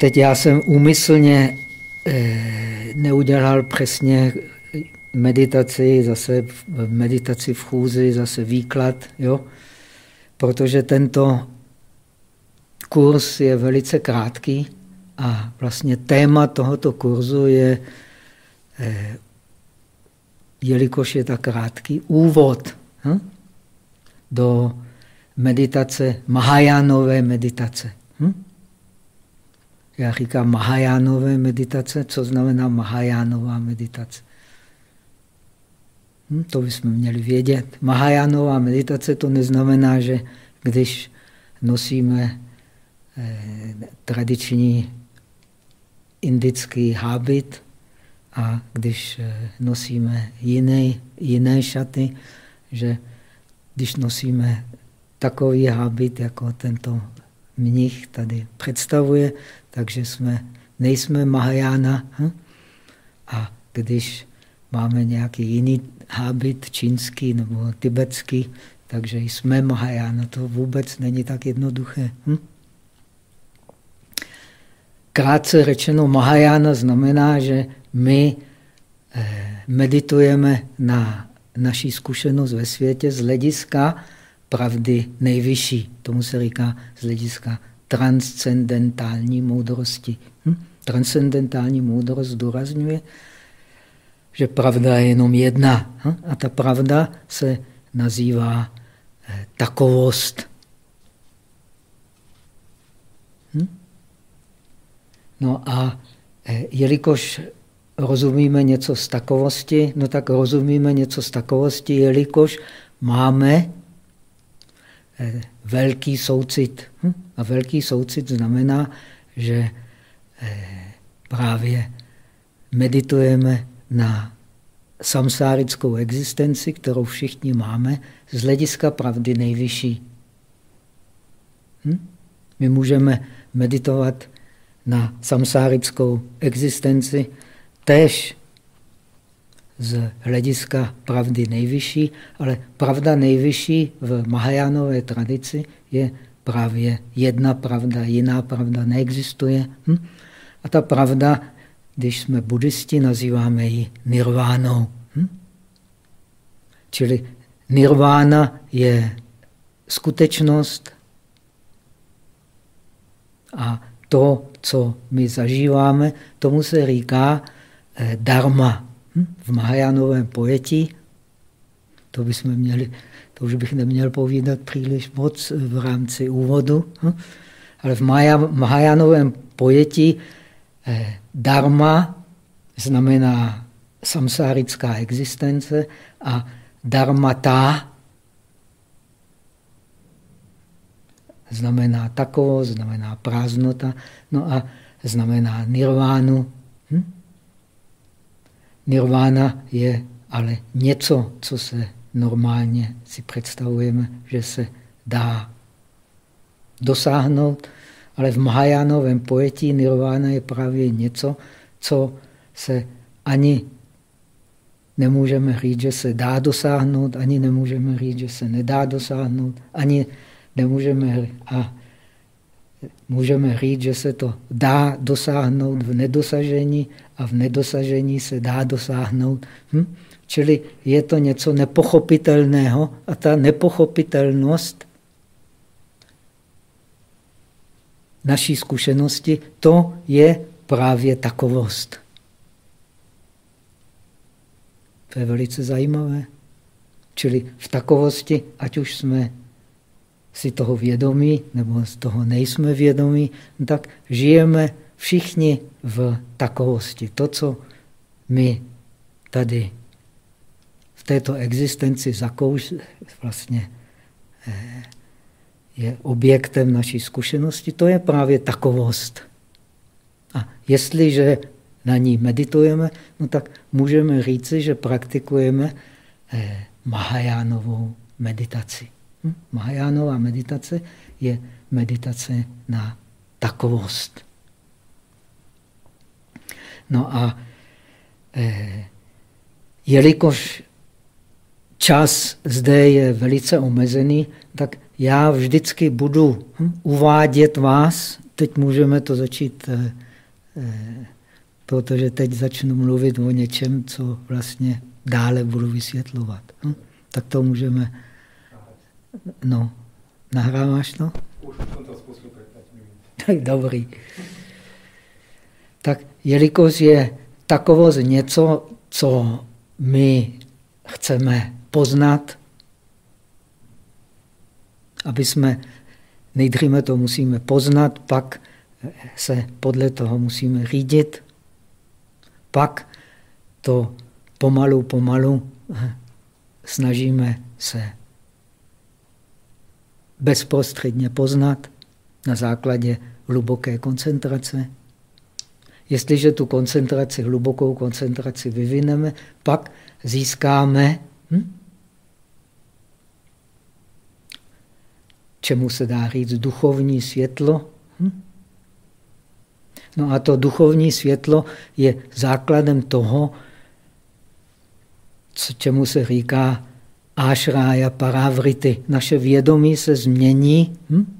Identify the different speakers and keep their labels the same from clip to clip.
Speaker 1: teď já jsem úmyslně eh, neudělal přesně meditaci, zase meditaci v chůzi, zase výklad, jo? protože tento kurz je velice krátký a vlastně téma tohoto kurzu je, eh, jelikož je tak krátký, úvod hm? do meditace, Mahajánové meditace. Hm? Já říkám Mahajánové meditace. Co znamená Mahajánová meditace? Hm? To bychom měli vědět. Mahajánová meditace to neznamená, že když nosíme eh, tradiční indický hábit a když eh, nosíme jiné, jiné šaty, že když nosíme takový hábit, jako tento mnich tady představuje, takže jsme, nejsme Mahajána. Hm? A když máme nějaký jiný hábit, čínský nebo tibetský, takže jsme Mahajána. To vůbec není tak jednoduché. Hm? Krátce řečeno, Mahajána znamená, že my eh, meditujeme na naší zkušenost ve světě z hlediska pravdy nejvyšší. Tomu se říká z hlediska transcendentální moudrosti. Hm? Transcendentální moudrost zdůrazňuje, že pravda je jenom jedna. Hm? A ta pravda se nazývá eh, takovost. Hm? No a eh, jelikož rozumíme něco z takovosti, no tak rozumíme něco z takovosti, jelikož máme Eh, velký soucit. Hm? A velký soucit znamená, že eh, právě meditujeme na samsárickou existenci, kterou všichni máme, z hlediska pravdy nejvyšší. Hm? My můžeme meditovat na samsárickou existenci též z hlediska pravdy nejvyšší, ale pravda nejvyšší v Mahajánové tradici je právě jedna pravda, jiná pravda neexistuje. Hm? A ta pravda, když jsme buddhisti, nazýváme ji nirvánou. Hm? Čili nirvána je skutečnost a to, co my zažíváme, tomu se říká eh, dharma. V Mahajánovém pojetí, to bychom měli, to už bych neměl povídat příliš moc v rámci úvodu, hm? ale v Mahajánovém pojetí eh, dharma znamená samsárická existence a dharmata znamená takovost, znamená prázdnota, no a znamená nirvánu. Nirvána je ale něco, co se normálně si představujeme, že se dá dosáhnout, ale v Mahajánovém pojetí nirvána je právě něco, co se ani nemůžeme říct, že se dá dosáhnout, ani nemůžeme říct, že se nedá dosáhnout, ani nemůžeme a můžeme říct, že se to dá dosáhnout v nedosažení a v nedosažení se dá dosáhnout. Hm? Čili je to něco nepochopitelného a ta nepochopitelnost naší zkušenosti, to je právě takovost. To je velice zajímavé. Čili v takovosti, ať už jsme si toho vědomí, nebo z toho nejsme vědomí, tak žijeme všichni v takovosti. To, co my tady v této existenci zakouš, vlastně eh, je objektem naší zkušenosti, to je právě takovost. A jestliže na ní meditujeme, no tak můžeme říci, že praktikujeme eh, Mahajánovou meditaci. Hm? Mahajánová meditace je meditace na takovost. No a eh, jelikož čas zde je velice omezený, tak já vždycky budu hm, uvádět vás. Teď můžeme to začít, eh, eh, protože teď začnu mluvit o něčem, co vlastně dále budu vysvětlovat. Hm? Tak to můžeme... No, nahráváš to? Už jsem to zkusil Tak dobrý. Tak jelikož je takovost něco, co my chceme poznat, aby jsme nejdříve to musíme poznat, pak se podle toho musíme řídit, pak to pomalu, pomalu snažíme se bezprostředně poznat na základě hluboké koncentrace. Jestliže tu koncentraci, hlubokou koncentraci vyvineme, pak získáme, hm? čemu se dá říct, duchovní světlo. Hm? No a to duchovní světlo je základem toho, čemu se říká ášrája paravrity. Naše vědomí se změní hm?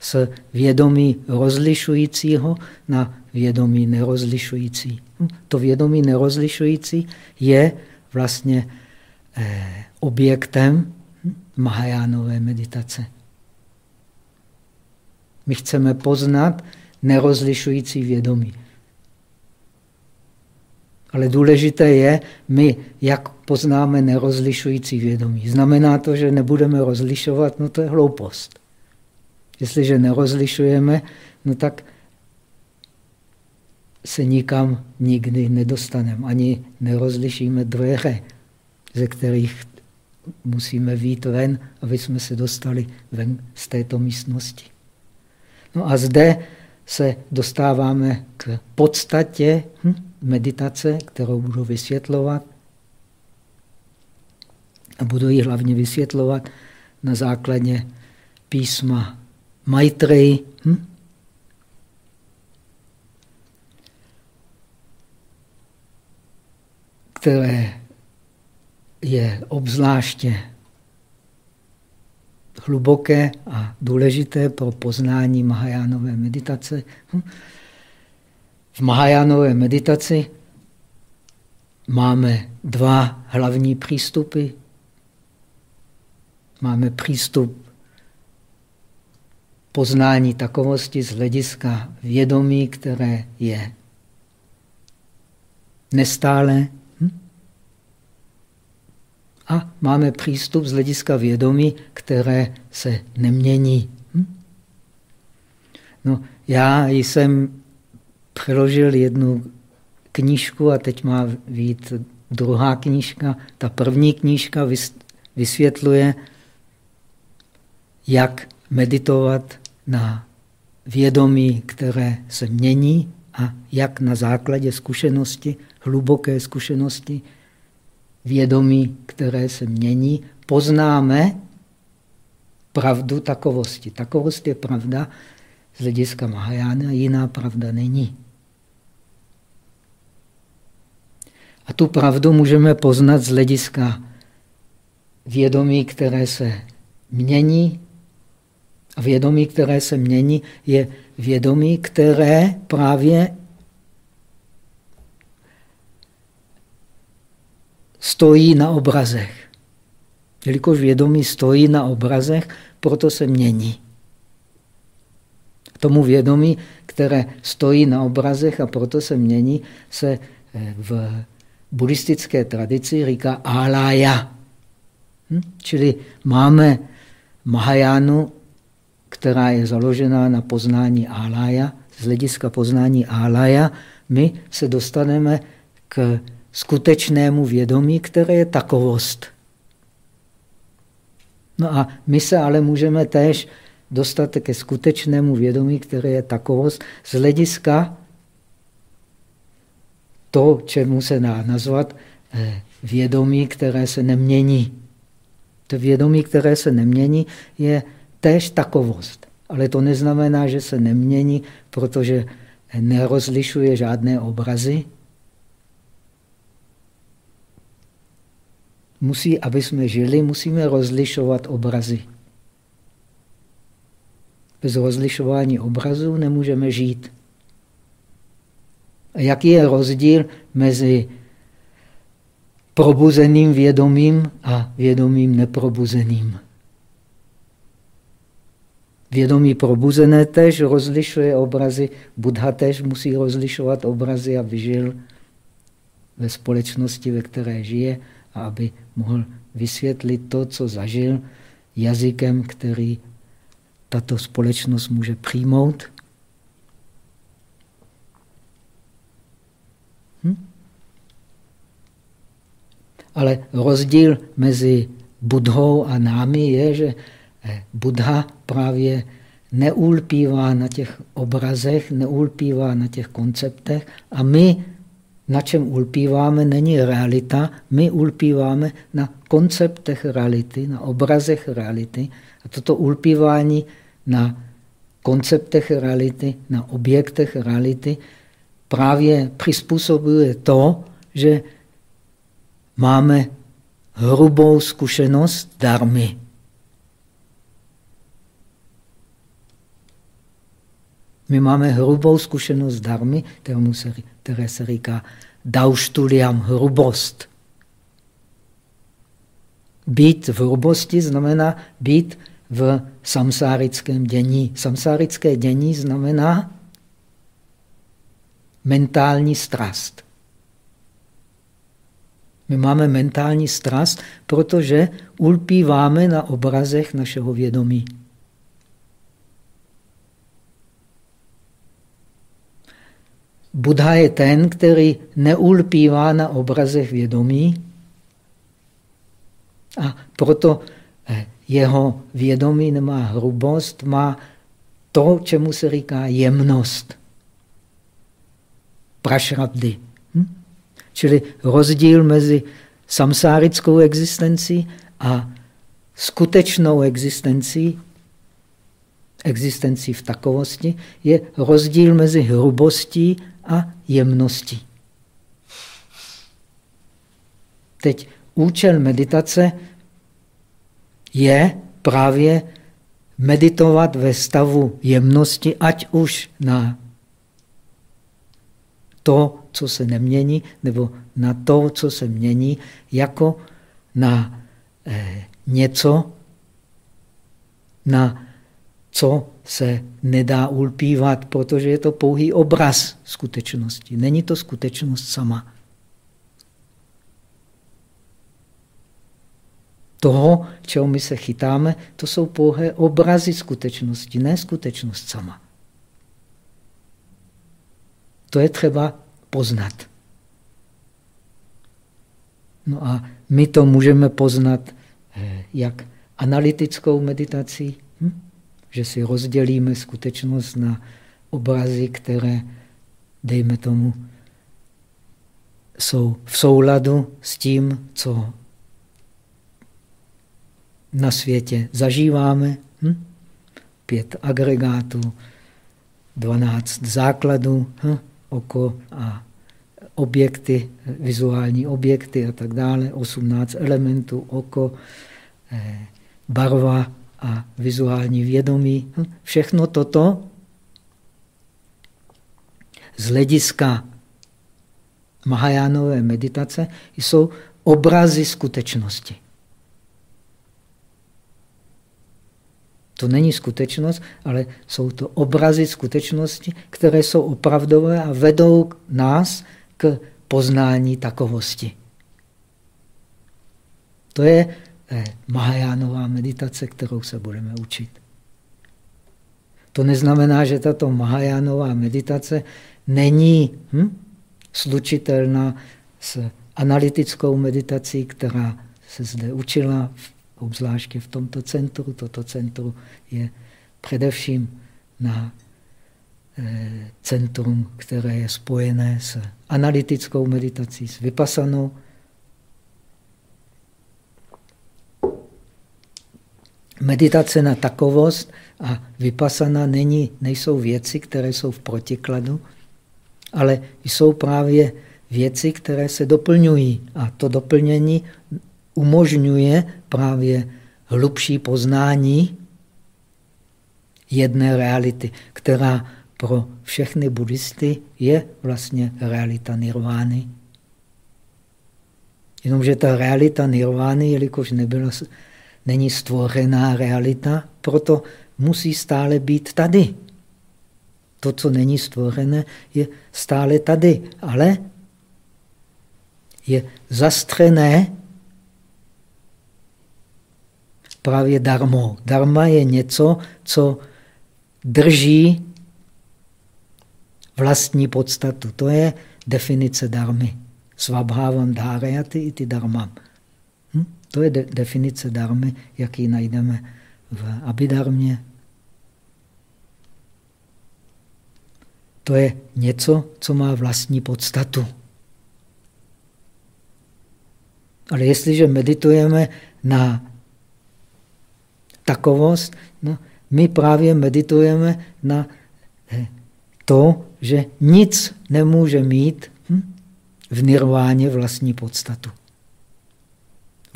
Speaker 1: z vědomí rozlišujícího na vědomí nerozlišující. Hm? To vědomí nerozlišující je vlastně eh, objektem hm? Mahajánové meditace. My chceme poznat nerozlišující vědomí. Ale důležité je, my jak poznáme nerozlišující vědomí. Znamená to, že nebudeme rozlišovat, no to je hloupost. Jestliže nerozlišujeme, no tak se nikam nikdy nedostaneme. Ani nerozlišíme dveře, ze kterých musíme vít ven, aby jsme se dostali ven z této místnosti. No a zde se dostáváme k podstatě hm, meditace, kterou budu vysvětlovat. A budu ji hlavně vysvětlovat na základě písma Maitreyi. Hm? Které je obzvláště hluboké a důležité pro poznání Mahajánové meditace. Hm? V Mahajánové meditaci máme dva hlavní přístupy. Máme přístup poznání takovosti z hlediska vědomí, které je nestále. A máme přístup z hlediska vědomí, které se nemění. Hm? No, já jsem přeložil jednu knížku a teď má být druhá knížka. Ta první knížka vysvětluje, jak meditovat na vědomí, které se mění a jak na základě zkušenosti, hluboké zkušenosti, vědomí, které se mění, poznáme pravdu takovosti. Takovost je pravda z hlediska Mahajána, jiná pravda není. A tu pravdu můžeme poznat z hlediska vědomí, které se mění a vědomí, které se mění, je vědomí, které právě stojí na obrazech. Jelikož vědomí stojí na obrazech, proto se mění. Tomu vědomí, které stojí na obrazech a proto se mění, se eh, v buddhistické tradici říká alaya. Hm? Čili máme Mahajánu která je založená na poznání Alaya. Z hlediska poznání Alaya my se dostaneme k skutečnému vědomí, které je takovost. No a my se ale můžeme též dostat ke skutečnému vědomí, které je takovost z hlediska to, čemu se dá nazvat eh, vědomí, které se nemění. To vědomí, které se nemění, je též takovost. Ale to neznamená, že se nemění, protože nerozlišuje žádné obrazy. Musí, aby jsme žili, musíme rozlišovat obrazy. Bez rozlišování obrazů nemůžeme žít. A jaký je rozdíl mezi probuzeným vědomím a vědomím neprobuzeným? Vědomí probuzené tež rozlišuje obrazy. Buddha tež musí rozlišovat obrazy a vyžil ve společnosti, ve které žije, a aby mohl vysvětlit to, co zažil, jazykem, který tato společnost může přijmout. Hm? Ale rozdíl mezi Budhou a námi je, že eh, Buddha právě neulpívá na těch obrazech, neulpívá na těch konceptech a my, na čem ulpíváme, není realita, my ulpíváme na konceptech reality, na obrazech reality a toto ulpívání na konceptech reality, na objektech reality právě přizpůsobuje to, že máme hrubou zkušenost darmy. My máme hrubou zkušenost darmy, které se říká dauštuliam, hrubost. Být v hrubosti znamená být v samsárickém dění. Samsárické dění znamená mentální strast. My máme mentální strast, protože ulpíváme na obrazech našeho vědomí. Buddha je ten, který neulpívá na obrazech vědomí a proto eh, jeho vědomí nemá hrubost, má to, čemu se říká jemnost. Prašrabdy. Hm? Čili rozdíl mezi samsárickou existencí a skutečnou existencí, existencí v takovosti, je rozdíl mezi hrubostí a jemností. Teď účel meditace je právě meditovat ve stavu jemnosti, ať už na to, co se nemění, nebo na to, co se mění, jako na eh, něco, na co se nedá ulpívat, protože je to pouhý obraz skutečnosti. Není to skutečnost sama. toho, čeho my se chytáme, to jsou pouhé obrazy skutečnosti, ne skutečnost sama. To je třeba poznat. No a my to můžeme poznat eh, jak analytickou meditací? Že si rozdělíme skutečnost na obrazy, které, dejme tomu, jsou v souladu s tím, co na světě zažíváme. Hm? Pět agregátů, dvanáct základů, hm? oko a objekty, vizuální objekty a tak dále, osmnáct elementů, oko, eh, barva a vizuální vědomí. Hm? Všechno toto z hlediska Mahajánové meditace jsou obrazy skutečnosti. To není skutečnost, ale jsou to obrazy skutečnosti, které jsou opravdové a vedou nás k poznání takovosti. To je Mahajánová meditace, kterou se budeme učit. To neznamená, že tato Mahajánová meditace není hm, slučitelná s analytickou meditací, která se zde učila obzvláště v tomto centru. Toto centru je především na eh, centrum, které je spojené s analytickou meditací, s vypasanou. Meditace na takovost a vypasana není, nejsou věci, které jsou v protikladu, ale jsou právě věci, které se doplňují. A to doplnění umožňuje právě hlubší poznání jedné reality, která pro všechny buddhisty je vlastně realita nirvány. Jenomže ta realita nirvány, jelikož nebyla, není stvořená realita, proto musí stále být tady. To, co není stvořené, je stále tady, ale je zastřené právě darmou. Darma je něco, co drží vlastní podstatu. To je definice darmy. Svabhávám dhárajaty i ty darmám. To je de definice darmy, jaký najdeme v abidarmě. To je něco, co má vlastní podstatu. Ale jestliže meditujeme na takovost, no, my právě meditujeme na eh, to, že nic nemůže mít hm, v nirváně vlastní podstatu.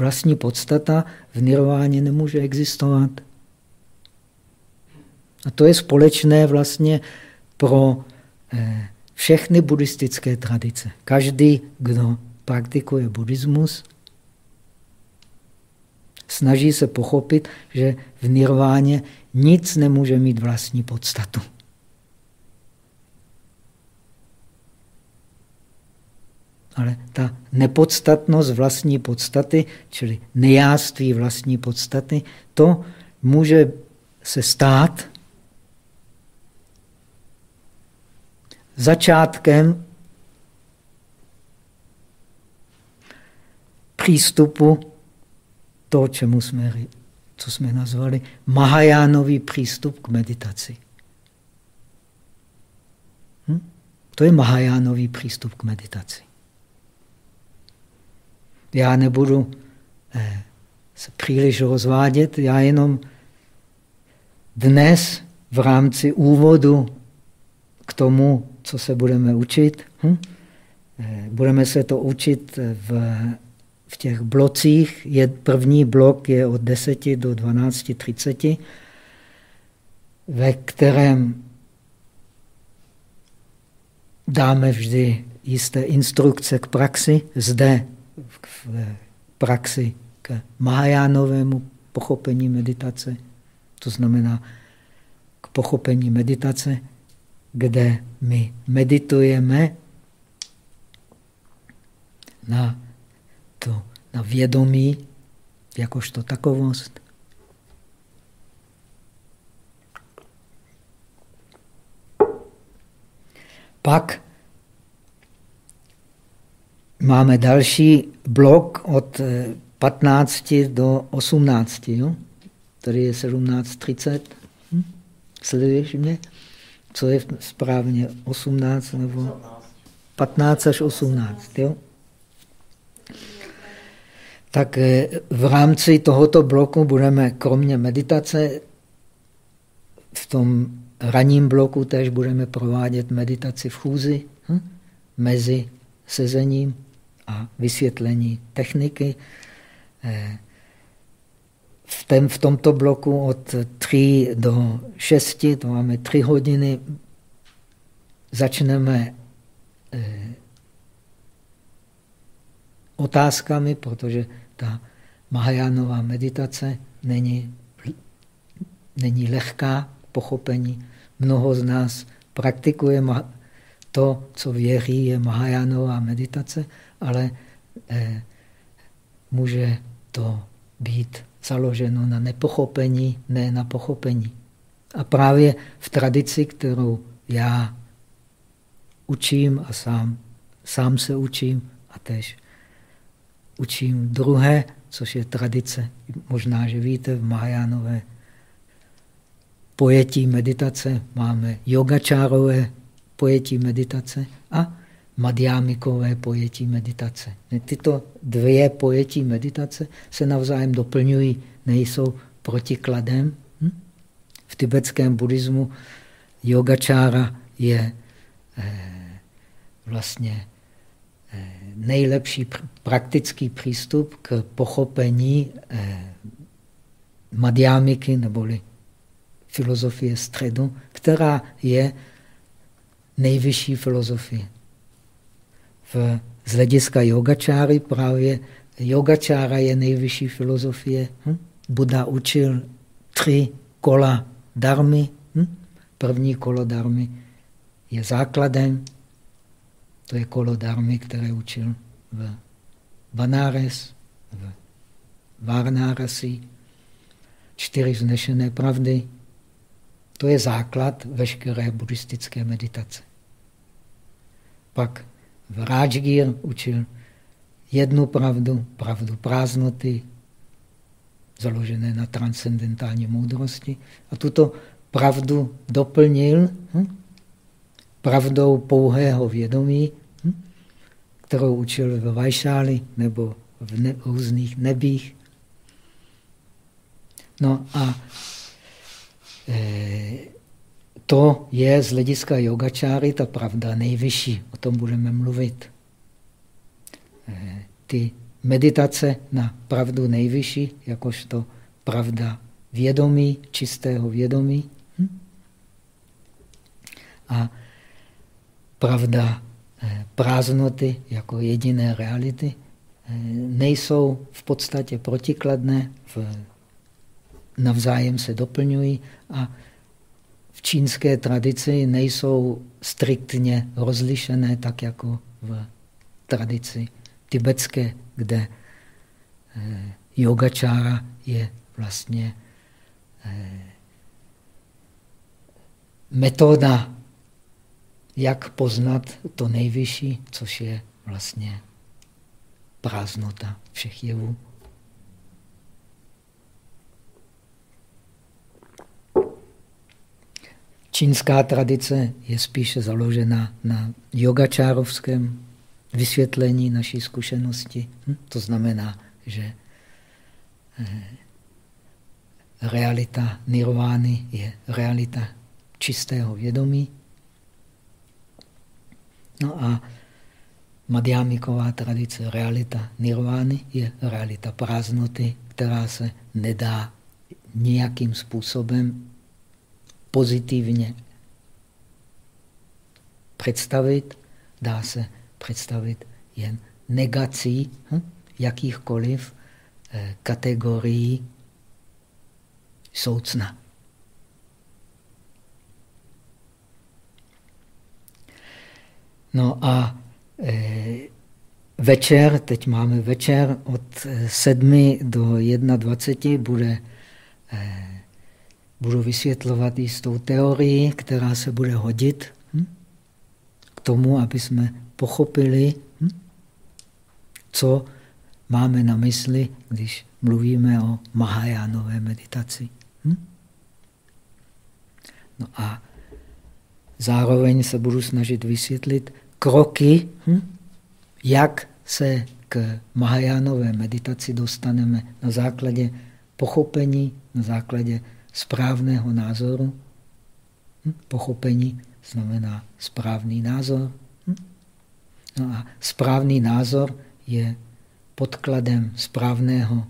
Speaker 1: Vlastní podstata v nirváně nemůže existovat. A to je společné vlastně pro eh, všechny buddhistické tradice. Každý, kdo praktikuje buddhismus, snaží se pochopit, že v nirváně nic nemůže mít vlastní podstatu. Ale ta nepodstatnost vlastní podstaty, čili nejáství vlastní podstaty, to může se stát začátkem přístupu to, čemu jsme, co jsme nazvali Mahajánový přístup k meditaci. Hm? To je Mahajánový přístup k meditaci. Já nebudu eh, se příliš rozvádět, já jenom dnes v rámci úvodu k tomu, co se budeme učit, hm? eh, budeme se to učit v v těch blocích. Je, první blok je od 10 do 12.30, ve kterém dáme vždy jisté instrukce k praxi. Zde v praxi k Mahajánovému pochopení meditace, to znamená k pochopení meditace, kde my meditujeme na to na vědomí, jakožto takovost. Pak máme další blok od 15 eh, do 18. Jo? Tady je 17.30. Hm? Sleduješ mě? Co je správně? 18 nebo 15 až 18. Jo? tak eh, v rámci tohoto bloku budeme kromě meditace v tom ranním bloku tež budeme provádět meditaci v chůzi hm? mezi sezením a vysvětlení techniky. Eh, v, tém, v tomto bloku od 3 do 6, to máme 3 hodiny, začneme eh, otázkami, protože ta Mahajánová meditace není, není lehká pochopení. Mnoho z nás praktikuje to, co věří, je Mahajánová meditace, ale eh, může to být založeno na nepochopení, ne na pochopení. A právě v tradici, kterou já učím a sám, sám se učím a tež učím druhé, což je tradice. Možná, že víte, v Mahajánové pojetí meditace máme yogačárové pojetí meditace a madhyamikové pojetí meditace. Tyto dvě pojetí meditace se navzájem doplňují, nejsou protikladem. Hm? V tibetském buddhismu yogačára je eh, vlastně nejlepší praktický přístup k pochopení eh, madhyamiky neboli filozofie středu, která je nejvyšší filozofie. V, z hlediska yogačáry právě yogačára je nejvyšší filozofie. Hm? Buddha učil tři kola darmy. Hm? První kolo darmy je základem. To je kolo darmy, které učil v Banares, v Varnarasi. Čtyři vznešené pravdy. To je základ veškeré buddhistické meditace. Pak v Rajgir učil jednu pravdu, pravdu prázdnoty, založené na transcendentální moudrosti. A tuto pravdu doplnil hm, pravdou pouhého vědomí, hm, kterou učil ve Vajšáli nebo v ne, různých nebích. No a e, to je z hlediska yogačáry ta pravda nejvyšší. O tom budeme mluvit. E, ty meditace na pravdu nejvyšší, jakožto pravda vědomí, čistého vědomí. Hm? A pravda eh, prázdnoty jako jediné reality eh, nejsou v podstatě protikladné, navzájem se doplňují a čínské tradici nejsou striktně rozlišené, tak jako v tradici tibetské, kde eh, yogačára je vlastně eh, metoda, jak poznat to nejvyšší, což je vlastně prázdnota všech jevů. Čínská tradice je spíše založena na yogačárovském vysvětlení naší zkušenosti. Hm? To znamená, že eh, realita nirvány je realita čistého vědomí. No a Madhyamiková tradice realita nirvány je realita prázdnoty, která se nedá nějakým způsobem pozitivně představit, dá se představit jen negací hm, jakýchkoliv eh, kategorií soucna. No a e, večer, teď máme večer od 7 eh, do 21 bude, e, budu vysvětlovat jistou teorii, která se bude hodit hm, k tomu, aby jsme pochopili, hm? co máme na mysli, když mluvíme o Mahajánové meditaci. Hm? No a zároveň se budu snažit vysvětlit kroky, hm? jak se k Mahajánové meditaci dostaneme na základě pochopení, na základě správného názoru. Hm? Pochopení znamená správný názor. No a správný názor je podkladem správného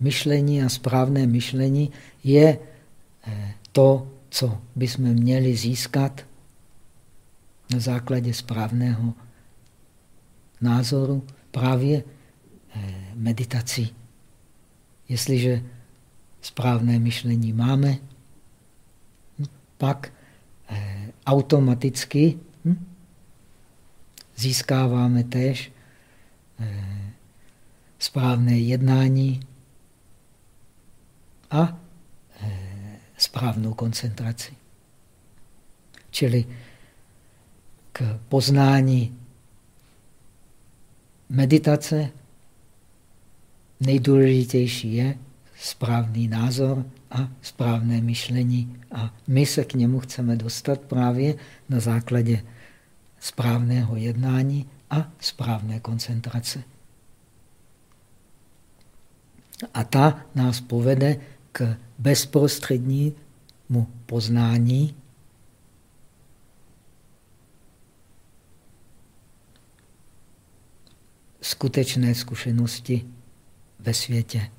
Speaker 1: myšlení a správné myšlení je eh, to, co bychom měli získat na základě správného názoru právě eh, meditací. Jestliže správné myšlení máme, pak eh, automaticky hm, získáváme též eh, správné jednání a eh, správnou koncentraci. Čili k poznání meditace nejdůležitější je správný názor a správné myšlení. A my se k němu chceme dostat právě na základě správného jednání a správné koncentrace. A ta nás povede k bezprostřednímu poznání skutečné zkušenosti ve světě.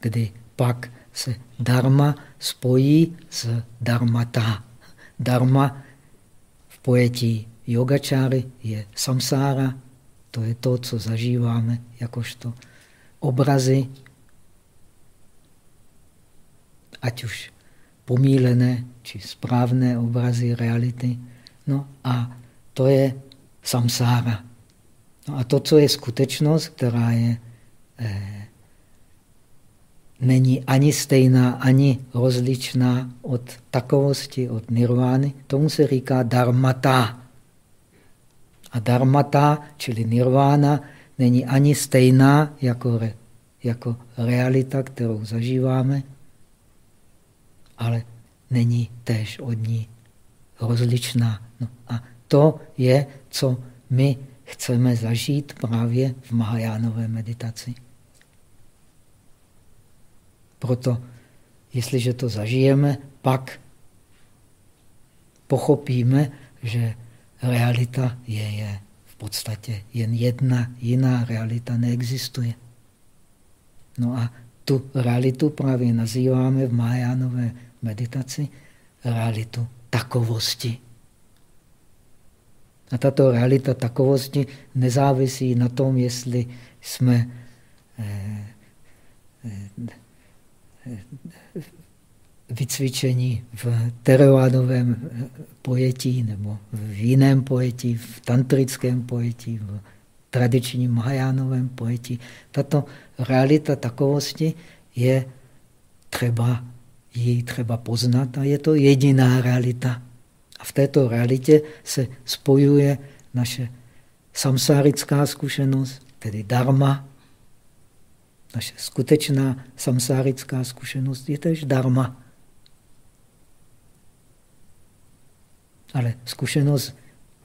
Speaker 1: Kdy pak se dharma spojí s dharmata. Dharma v pojetí yogačáry je samsára, to je to, co zažíváme jakožto obrazy, ať už pomílené či správné obrazy reality. No a to je samsára. No a to, co je skutečnost, která je, eh, není ani stejná, ani rozličná od takovosti, od nirvány, tomu se říká dharmata. A dharmata, čili nirvána, není ani stejná jako, re, jako realita, kterou zažíváme, ale není též od ní rozličná. No a to je, co my chceme zažít právě v Mahajánové meditaci. Proto, jestliže to zažijeme, pak pochopíme, že realita je, je v podstatě jen jedna, jiná realita neexistuje. No a tu realitu právě nazýváme v Mahajánové meditaci realitu takovosti. A tato realita takovosti nezávisí na tom, jestli jsme eh, eh, vycvičení v teravádovém pojetí nebo v jiném pojetí, v tantrickém pojetí, v tradičním mahajánovém pojetí. Tato realita takovosti je třeba ji třeba poznat a je to jediná realita. A v této realitě se spojuje naše samsárická zkušenost, tedy dharma. Naše skutečná samsárická zkušenost je tež dharma. Ale zkušenost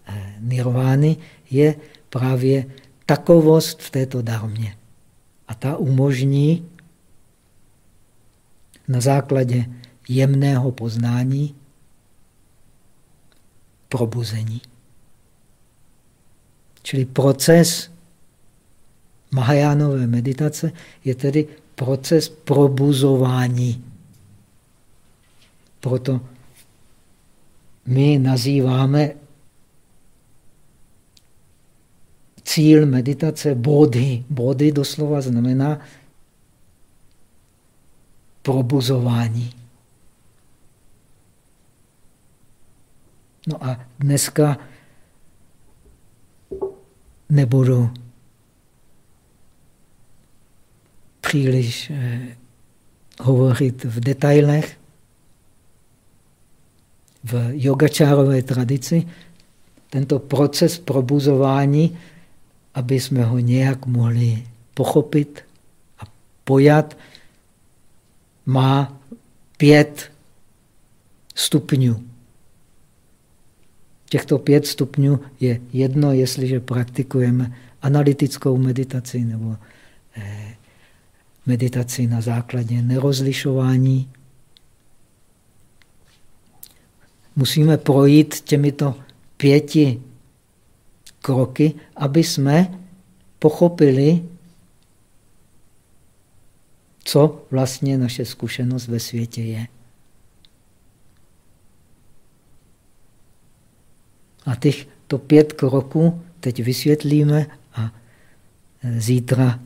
Speaker 1: eh, nirvány je právě takovost v této darmě. A ta umožní na základě jemného poznání probuzení. Čili proces Mahajánové meditace je tedy proces probuzování. Proto my nazýváme cíl meditace body. Body doslova znamená probuzování. No a dneska nebudu příliš eh, hovořit v detailech. V yogačárové tradici tento proces probuzování, aby jsme ho nějak mohli pochopit a pojat, má pět stupňů. Těchto pět stupňů je jedno, jestliže praktikujeme analytickou meditaci nebo meditaci na základě nerozlišování. Musíme projít těmito pěti kroky, aby jsme pochopili, co vlastně naše zkušenost ve světě je. A těchto pět kroků teď vysvětlíme a zítra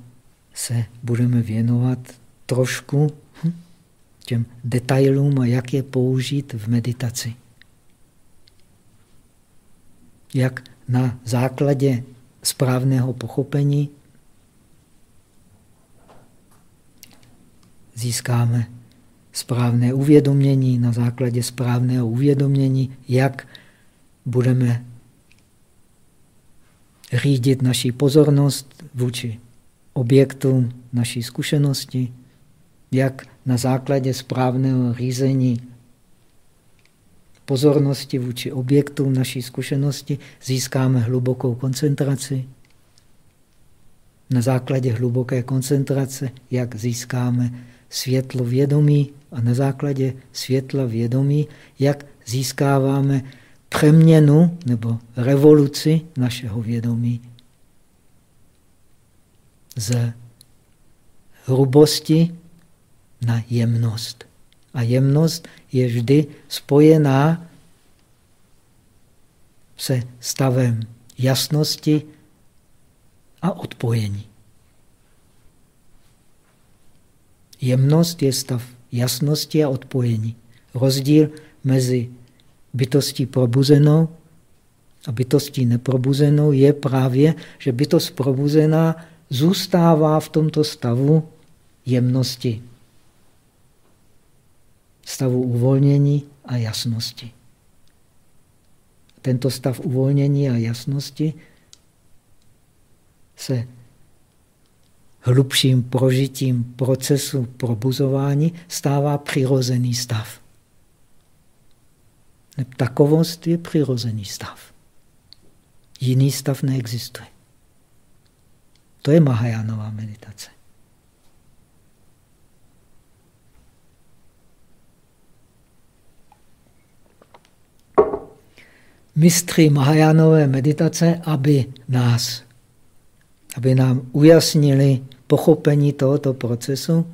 Speaker 1: se budeme věnovat trošku hm, těm detailům a jak je použít v meditaci. Jak na základě správného pochopení získáme správné uvědomění, na základě správného uvědomění, jak budeme řídit naši pozornost vůči objektům naší zkušenosti, jak na základě správného řízení pozornosti vůči objektům naší zkušenosti získáme hlubokou koncentraci. Na základě hluboké koncentrace, jak získáme světlo vědomí a na základě světla vědomí, jak získáváme přeměnu nebo revoluci našeho vědomí. Z hrubosti na jemnost. A jemnost je vždy spojená se stavem jasnosti a odpojení. Jemnost je stav jasnosti a odpojení. Rozdíl mezi bytostí probuzenou a bytostí neprobuzenou je právě, že bytost probuzená zůstává v tomto stavu jemnosti, stavu uvolnění a jasnosti. Tento stav uvolnění a jasnosti se hlubším prožitím procesu probuzování stává přirozený stav. Takovost je přirozený stav. Jiný stav neexistuje. To je Mahajánová meditace. Mistři Mahajánové meditace, aby nás, aby nám ujasnili pochopení tohoto procesu,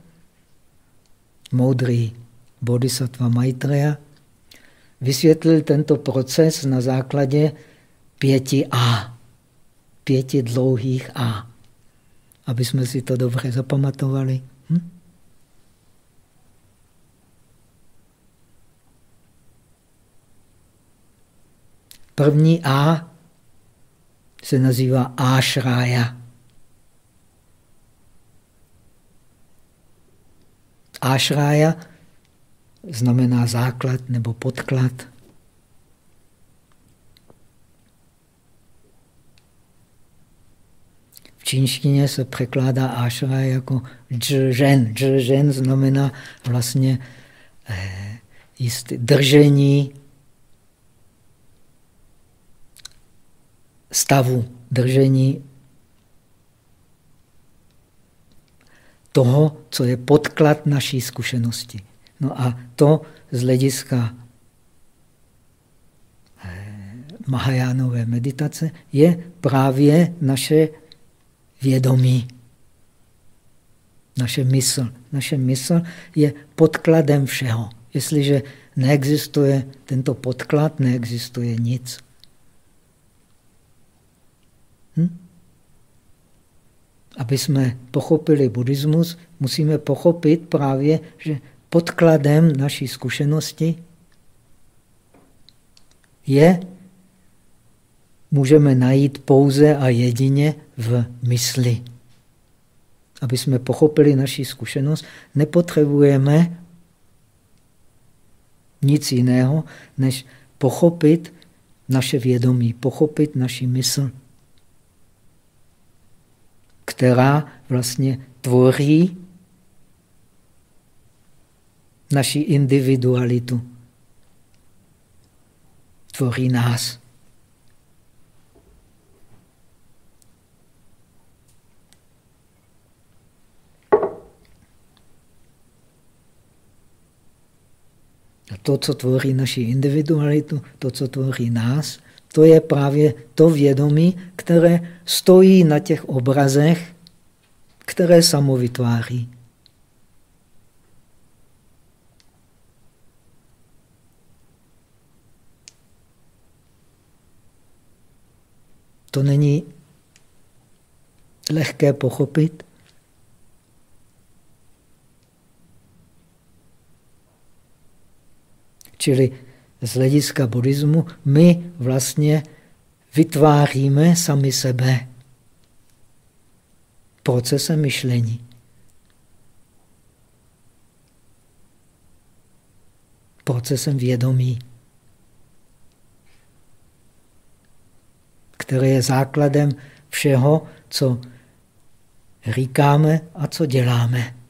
Speaker 1: moudrý Bodhisattva Maitreya vysvětlil tento proces na základě pěti A, pěti dlouhých A, aby jsme si to dobře zapamatovali. Hm? První A se nazývá Ashrája. Ashrája znamená základ nebo podklad. Čínštině se překládá ashra jako džen. Džen znamená vlastně eh, jistý držení stavu, držení toho, co je podklad naší zkušenosti. No a to z hlediska eh, Mahajánové meditace je právě naše vědomí, naše mysl. Naše mysl je podkladem všeho. Jestliže neexistuje tento podklad, neexistuje nic. Hm? Aby jsme pochopili buddhismus, musíme pochopit právě, že podkladem naší zkušenosti je, můžeme najít pouze a jedině v mysli. Aby jsme pochopili naši zkušenost, nepotřebujeme nic jiného, než pochopit naše vědomí, pochopit naši mysl, která vlastně tvoří naši individualitu. Tvoří nás. A to, co tvoří naši individualitu, to, co tvoří nás, to je právě to vědomí, které stojí na těch obrazech, které samo vytváří. To není lehké pochopit. Čili z hlediska buddhismu my vlastně vytváříme sami sebe procesem myšlení. Procesem vědomí. které je základem všeho, co říkáme a co děláme.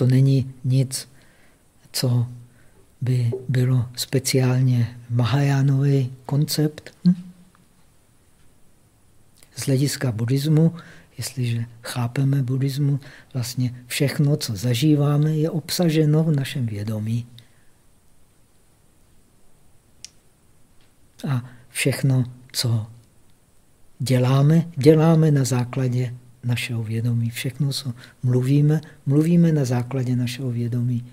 Speaker 1: To není nic, co by bylo speciálně Mahajánový koncept. Hm? z hlediska buddhismu, jestliže chápeme buddhismu, vlastně všechno, co zažíváme, je obsaženo v našem vědomí. A všechno, co děláme, děláme na základě našeho vědomí. Všechno, co mluvíme, mluvíme na základě našeho vědomí.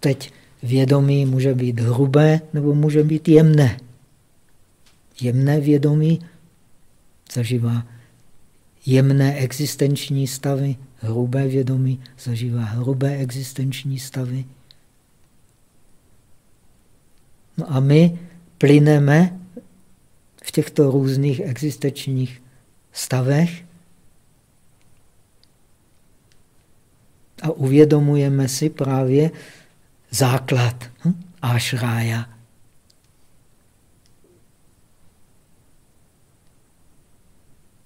Speaker 1: Teď vědomí může být hrubé nebo může být jemné. Jemné vědomí zažívá jemné existenční stavy, hrubé vědomí zažívá hrubé existenční stavy. No a my plyneme v těchto různých existenčních stavech a uvědomujeme si právě základ hm? ášrája.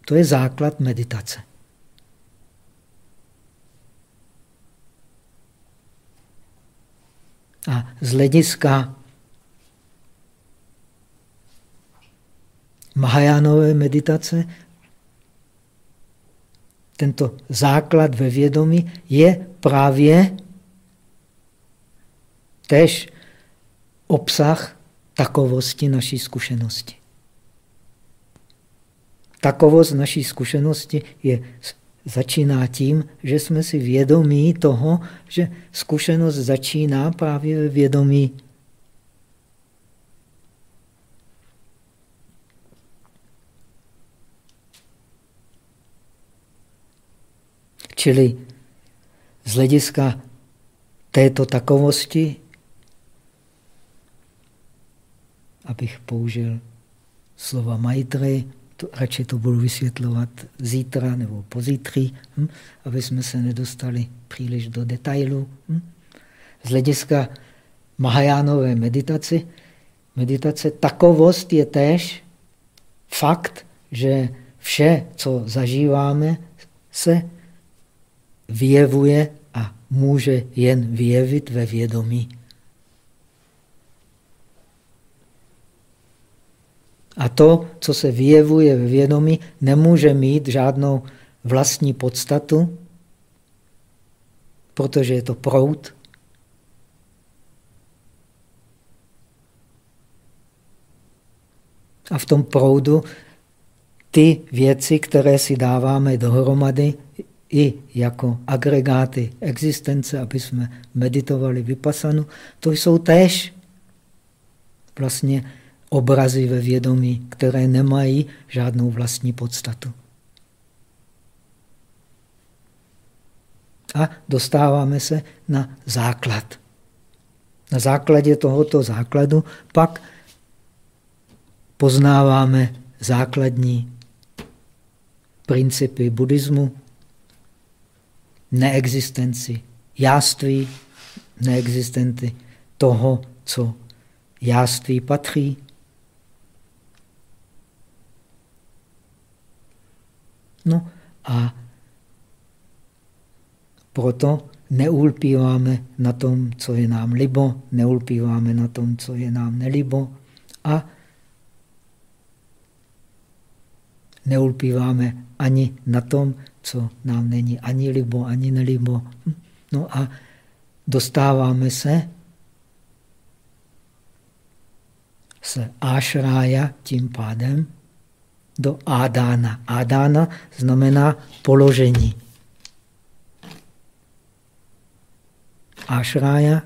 Speaker 1: To je základ meditace. A z hlediska Mahajánové meditace tento základ ve vědomí je právě tež obsah takovosti naší zkušenosti. Takovost naší zkušenosti je, začíná tím, že jsme si vědomí toho, že zkušenost začíná právě ve vědomí. Čili z hlediska této takovosti abych použil slova Maitry, to, radši to budu vysvětlovat zítra nebo pozítří, hm, aby jsme se nedostali příliš do detailu. Hm. Z hlediska Mahajánové meditaci, meditace takovost je též fakt, že vše, co zažíváme, se vyjevuje a může jen vyjevit ve vědomí. A to, co se vyjevuje ve vědomí, nemůže mít žádnou vlastní podstatu, protože je to prout. A v tom proudu ty věci, které si dáváme dohromady, i jako agregáty existence, aby jsme meditovali vypasanu, to jsou též vlastně obrazy ve vědomí, které nemají žádnou vlastní podstatu. A dostáváme se na základ. Na základě tohoto základu pak poznáváme základní principy buddhismu, neexistenci. Jáství, neexistenci toho, co jáství patří, No a proto neulpíváme na tom, co je nám libo, neulpíváme na tom, co je nám nelibo a neulpíváme ani na tom, co nám není ani libo, ani nelibo. No a dostáváme se se ášrája tím pádem do ádána. Ádána znamená položení. Ashrája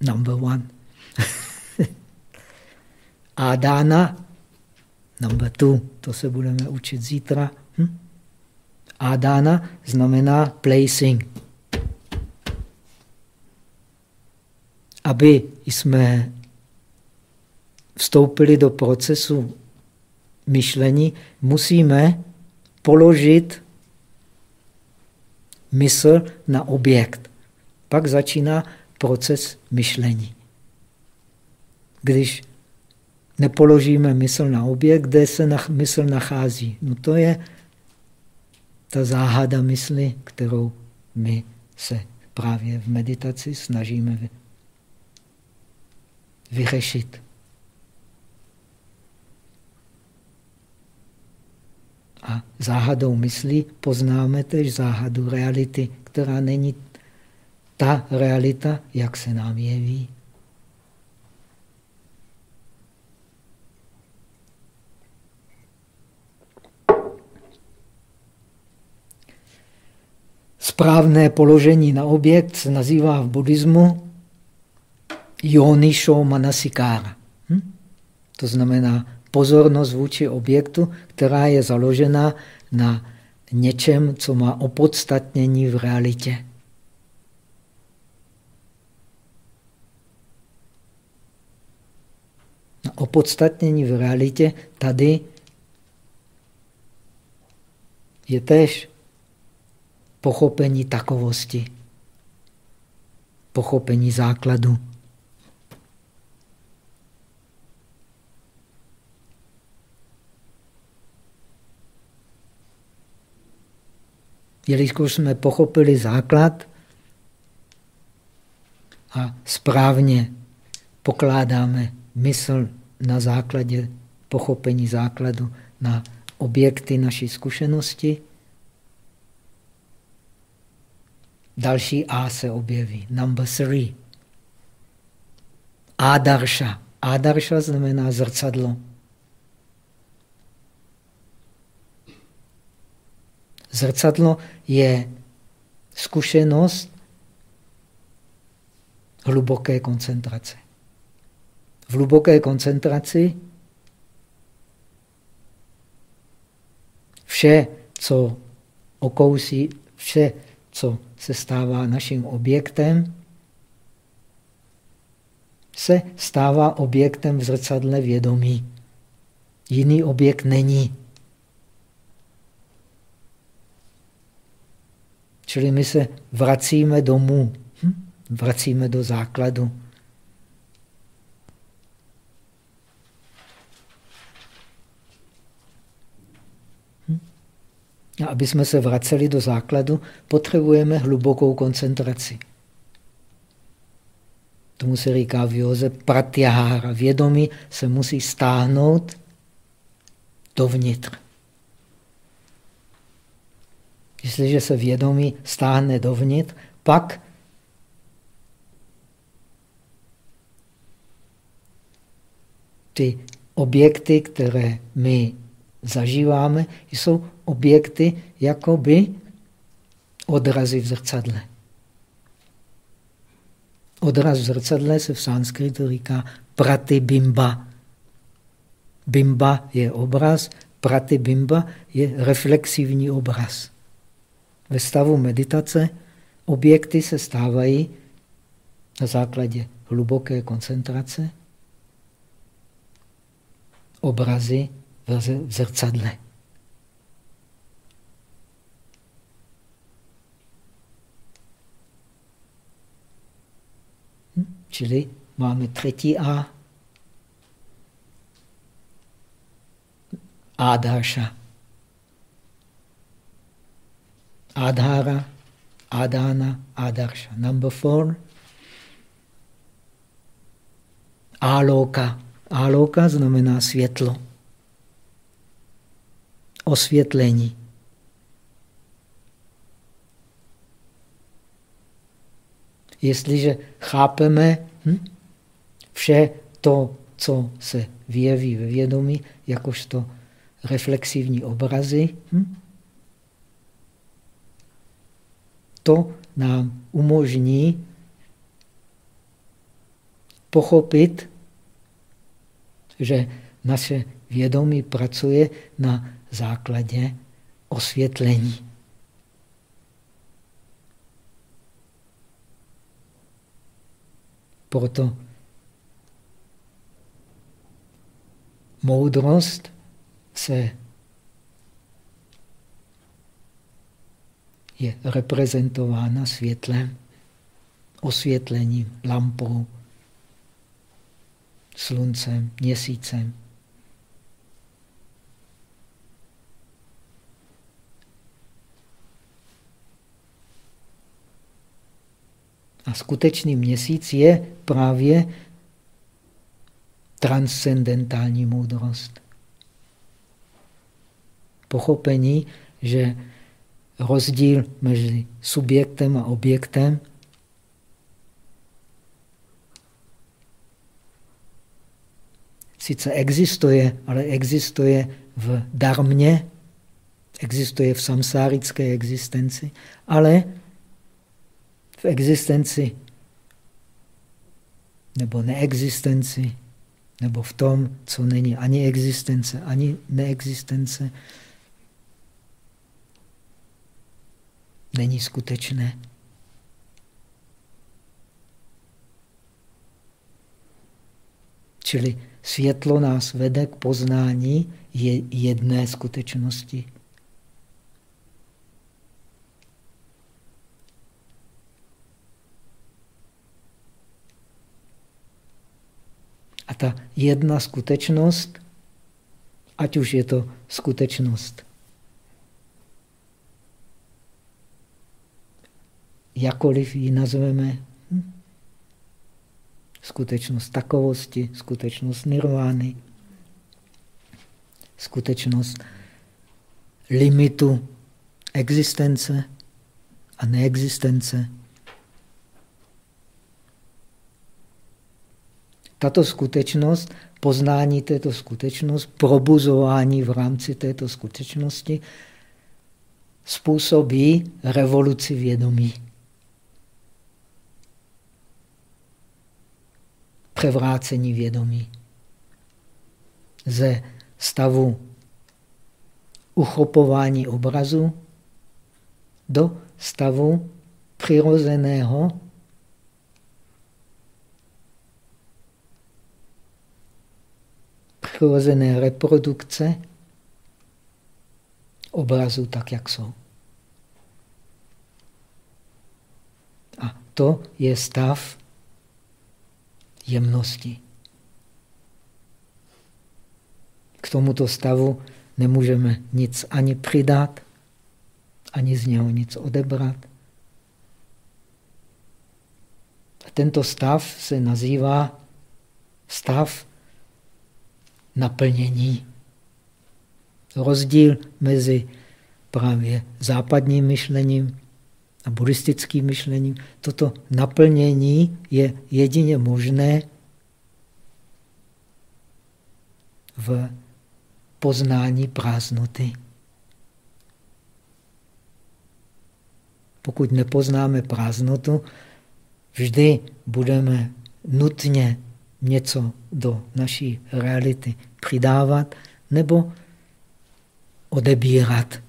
Speaker 1: number one. Ádána number two. To se budeme učit zítra. Hm? Ádána znamená placing. Aby jsme vstoupili do procesu myšlení, musíme položit mysl na objekt. Pak začíná proces myšlení. Když nepoložíme mysl na objekt, kde se na, mysl nachází, no to je ta záhada mysli, kterou my se právě v meditaci snažíme vyřešit. A záhadou myslí poznáme tež záhadu reality, která není ta realita, jak se nám jeví. Správné položení na objekt se nazývá v buddhismu Yonisho Manasikára. Hm? To znamená pozornost vůči objektu, která je založena na něčem, co má opodstatnění v realitě. Na opodstatnění v realitě tady je též pochopení takovosti, pochopení základu. Jelikož jsme pochopili základ a správně pokládáme mysl na základě pochopení základu na objekty naší zkušenosti, další A se objeví. Number three. Adarsha. Adarsha znamená zrcadlo. Zrcadlo je zkušenost hluboké koncentrace. V hluboké koncentraci vše, co okousí, vše, co se stává naším objektem, se stává objektem v zrcadle vědomí. Jiný objekt není. Čili my se vracíme domů, hm? vracíme do základu. A aby jsme se vraceli do základu, potřebujeme hlubokou koncentraci. Tomu se říká v józe pratyahára. Vědomí se musí stáhnout dovnitř. Jestliže se vědomí stáhne dovnitř, pak ty objekty, které my zažíváme, jsou objekty jakoby odrazy v zrcadle. Odraz v zrcadle se v sanskritu říká pratibimba. Bimba je obraz, pratibimba je reflexivní obraz. Ve stavu meditace objekty se stávají na základě hluboké koncentrace obrazy v zrcadle. Hm? Čili máme třetí A. Adáša. Adhara, Adana, Adarša. Number four. Aloka. Aloka znamená světlo osvětlení. Jestliže chápeme hm, vše to, co se vyjeví ve vědomí, jakožto reflexivní obrazy, hm, to nám umožní pochopit, že naše vědomí pracuje na základě osvětlení. Proto moudrost se je reprezentována světlem, osvětlením, lampou, sluncem, měsícem. Skutečný měsíc je právě transcendentální moudrost. Pochopení, že rozdíl mezi subjektem a objektem sice existuje, ale existuje v darmě, existuje v samsárické existenci, ale v existenci nebo neexistenci, nebo v tom, co není ani existence, ani neexistence, není skutečné. Čili světlo nás vede k poznání jedné skutečnosti. A ta jedna skutečnost, ať už je to skutečnost jakoliv ji nazveme, hm? skutečnost takovosti, skutečnost nirvány, skutečnost limitu existence a neexistence. Tato skutečnost, poznání této skutečnosti, probuzování v rámci této skutečnosti způsobí revoluci vědomí. Převrácení vědomí. Ze stavu uchopování obrazu do stavu přirozeného přirozené reprodukce obrazu tak, jak jsou. A to je stav jemnosti. K tomuto stavu nemůžeme nic ani přidat, ani z něho nic odebrat. A tento stav se nazývá stav naplnění. Rozdíl mezi právě západním myšlením a buddhistickým myšlením. Toto naplnění je jedině možné v poznání prázdnoty. Pokud nepoznáme prázdnotu, vždy budeme nutně něco do naší reality přidávat nebo odebírat.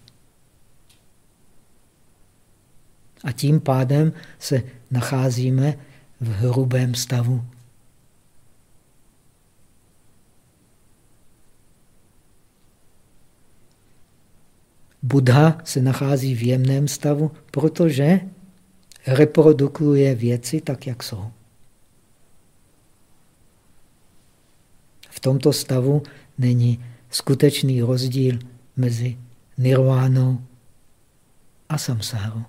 Speaker 1: A tím pádem se nacházíme v hrubém stavu. Buddha se nachází v jemném stavu, protože reprodukuje věci tak, jak jsou. Tomto stavu není skutečný rozdíl mezi nirvánou a samsárou.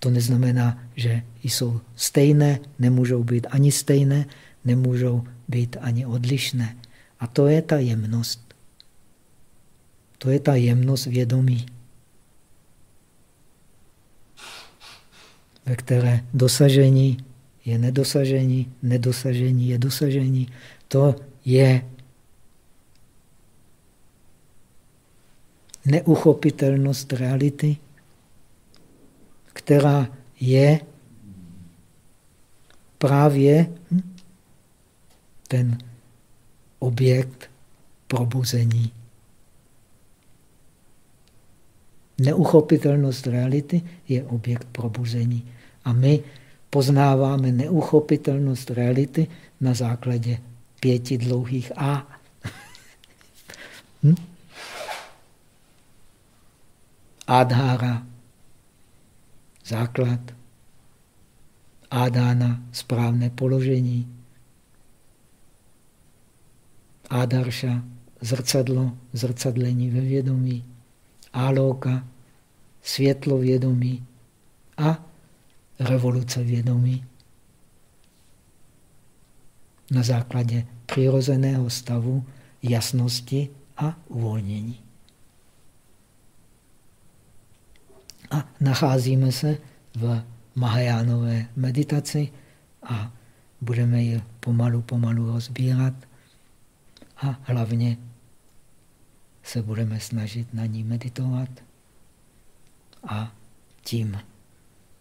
Speaker 1: To neznamená, že jsou stejné, nemůžou být ani stejné, nemůžou být ani odlišné. A to je ta jemnost. To je ta jemnost vědomí, ve které dosažení je nedosažení, nedosažení je dosažení. To je neuchopitelnost reality, která je právě hm, ten objekt probuzení. Neuchopitelnost reality je objekt probuzení. A my poznáváme neuchopitelnost reality na základě pěti dlouhých A. hm? Adhara, základ. Ádána, správné položení. Ádarša, zrcadlo, zrcadlení ve vědomí. Áloka, světlo vědomí. A revoluce vědomí na základě přirozeného stavu jasnosti a uvolnění. A nacházíme se v Mahajánové meditaci a budeme ji pomalu, pomalu rozbírat a hlavně se budeme snažit na ní meditovat a tím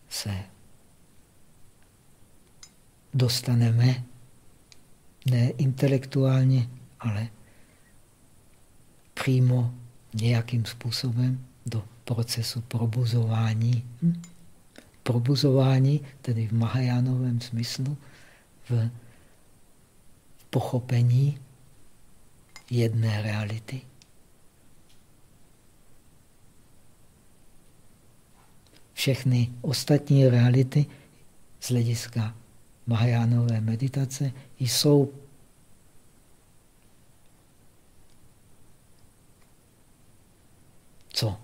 Speaker 1: se dostaneme ne intelektuálně, ale přímo nějakým způsobem do procesu probuzování. Hm? Probuzování, tedy v Mahajánovém smyslu, v pochopení jedné reality. Všechny ostatní reality z hlediska Mahajánové meditace jsou co?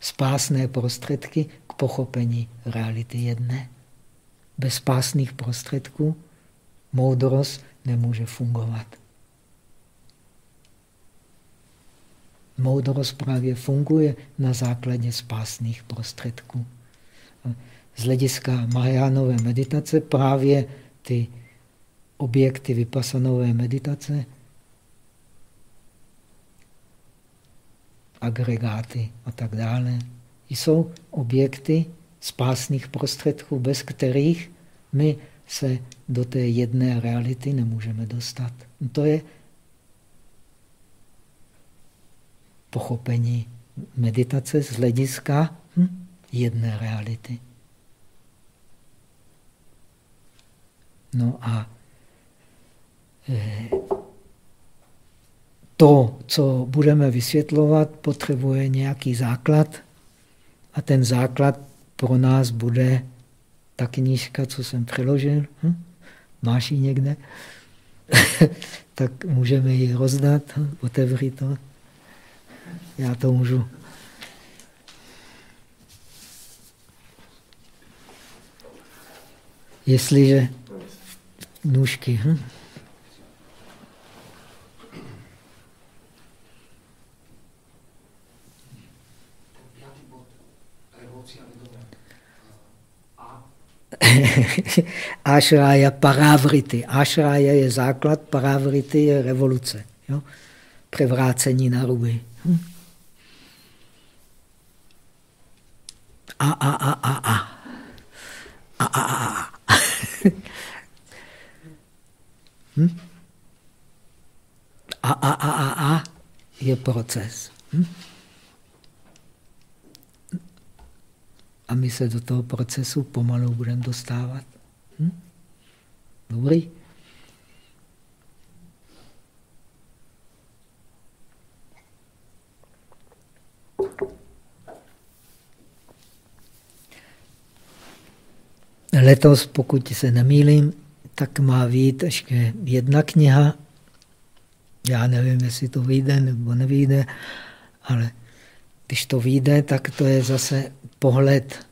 Speaker 1: Spásné prostředky k pochopení reality jedné. Bez spásných prostředků moudrost nemůže fungovat. Moudrost právě funguje na základě spásných prostředků. Z hlediska Mahajánové meditace právě ty objekty vypasanové meditace, agregáty a tak dále, jsou objekty spásných prostředků, bez kterých my se do té jedné reality nemůžeme dostat. To je pochopení meditace z hlediska hm, jedné reality. No a eh, to, co budeme vysvětlovat, potřebuje nějaký základ a ten základ pro nás bude ta knížka, co jsem přeložil. Hm? Máš ji někde? tak můžeme ji rozdat, hm? otevřít to. Já to můžu. Jestliže nůžky. Hm? Ašrája paravrity. Ašrája je základ, paravrity je revoluce. Jo? Převrácení na ruby. Hm? A, a, a, a, a. A, a, a, a. hm? A, a, a, a, a je proces. Hm? a my se do toho procesu pomalu budeme dostávat. Hm? Dobrý? Letos, pokud se nemýlím, tak má být ještě jedna kniha. Já nevím, jestli to vyjde nebo nevyjde, ale když to vyjde, tak to je zase pohled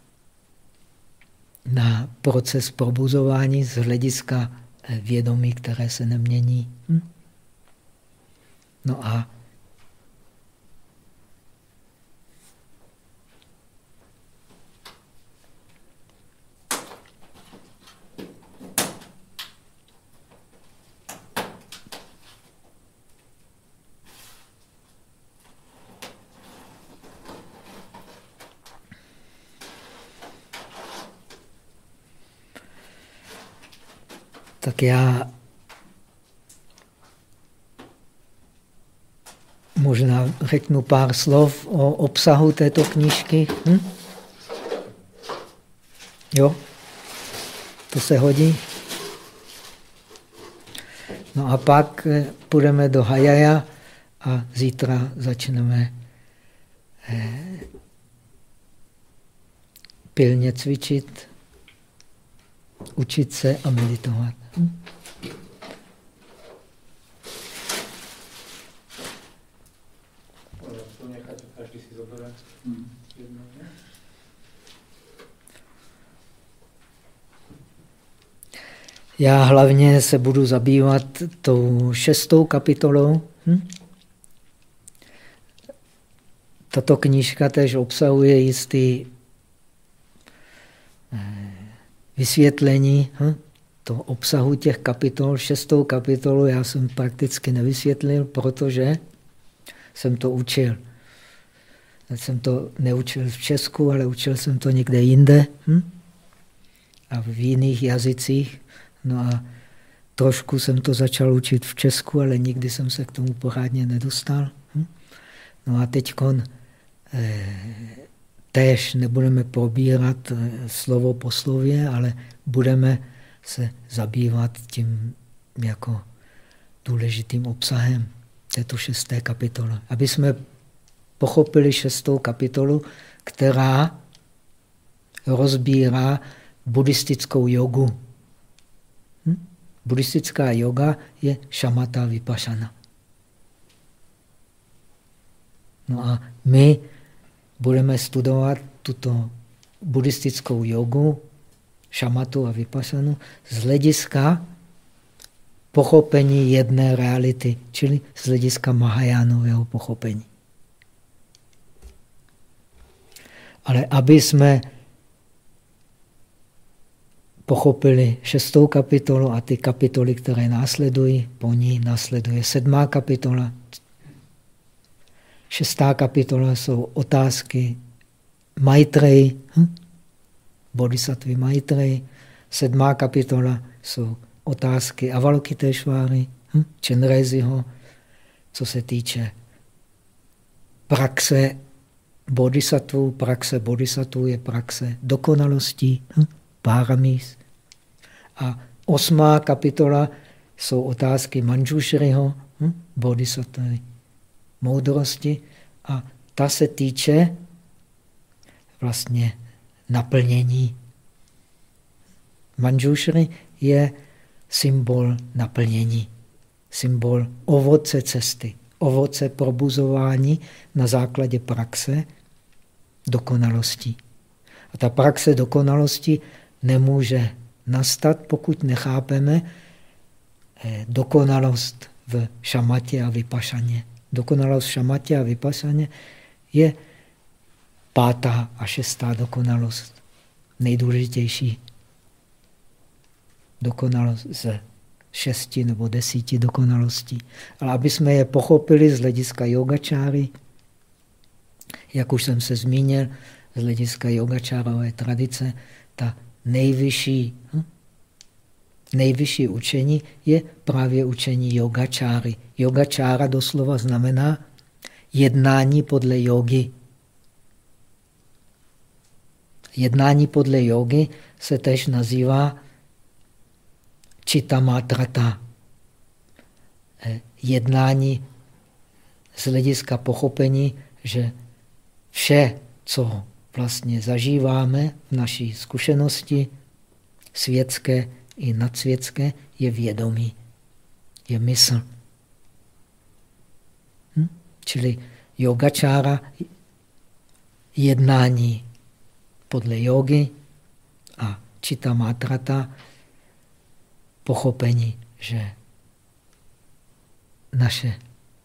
Speaker 1: na proces probuzování z hlediska vědomí, které se nemění. Hm? No a tak já možná řeknu pár slov o obsahu této knížky. Hm? Jo? To se hodí? No a pak eh, půjdeme do Hajaja a zítra začneme eh, pilně cvičit, učit se a meditovat. Já hlavně se budu zabývat tou šestou kapitolou. Hm? Tato knížka tež obsahuje jistý eh, vysvětlení hm? to obsahu těch kapitol. Šestou kapitolu já jsem prakticky nevysvětlil, protože jsem to učil. Já jsem to neučil v Česku, ale učil jsem to někde jinde hm? a v jiných jazycích. No a trošku jsem to začal učit v Česku, ale nikdy jsem se k tomu pořádně nedostal. Hm? No a teď eh, též nebudeme probírat eh, slovo po slově, ale budeme se zabývat tím jako důležitým obsahem této šesté kapitoly. Aby jsme pochopili šestou kapitolu, která rozbírá buddhistickou jogu. Buddhistická yoga je šamata vypašana. No a my budeme studovat tuto buddhistickou jogu, šamatu a vypasanu z hlediska pochopení jedné reality, čili z hlediska Mahajánového pochopení. Ale aby jsme pochopili šestou kapitolu a ty kapitoly, které následují, po ní následuje sedmá kapitola. Šestá kapitola jsou otázky Maitreji, hm? Bodhisattva Maitreji. Sedmá kapitola jsou otázky Avalokiteshváry, hm? Chenreziho, co se týče praxe bodhisattva. Praxe bodhisattva je praxe dokonalosti, hm? páramís. A osmá kapitola jsou otázky Manjushriho, hm? bodhisattvy moudrosti. A ta se týče vlastně naplnění. Manjushri je symbol naplnění, symbol ovoce cesty, ovoce probuzování na základě praxe dokonalosti. A ta praxe dokonalosti nemůže nastat, pokud nechápeme eh, dokonalost v šamatě a vypašaně. Dokonalost v šamatě a vypašaně je pátá a šestá dokonalost. Nejdůležitější dokonalost ze šesti nebo desíti dokonalostí. Ale aby jsme je pochopili z hlediska yogačáry, jak už jsem se zmínil, z hlediska yogačárové tradice, ta nejvyšší, hm? nejvyšší učení je právě učení yogačáry. Yogačára doslova znamená jednání podle jogy. Jednání podle jogy se tež nazývá čitamatrata. Eh, jednání z hlediska pochopení, že vše, co vlastně zažíváme v naší zkušenosti, světské i nadsvětské, je vědomí, je mysl. Hm? Čili yogačára, jednání podle jogy a čita matrata, pochopení, že naše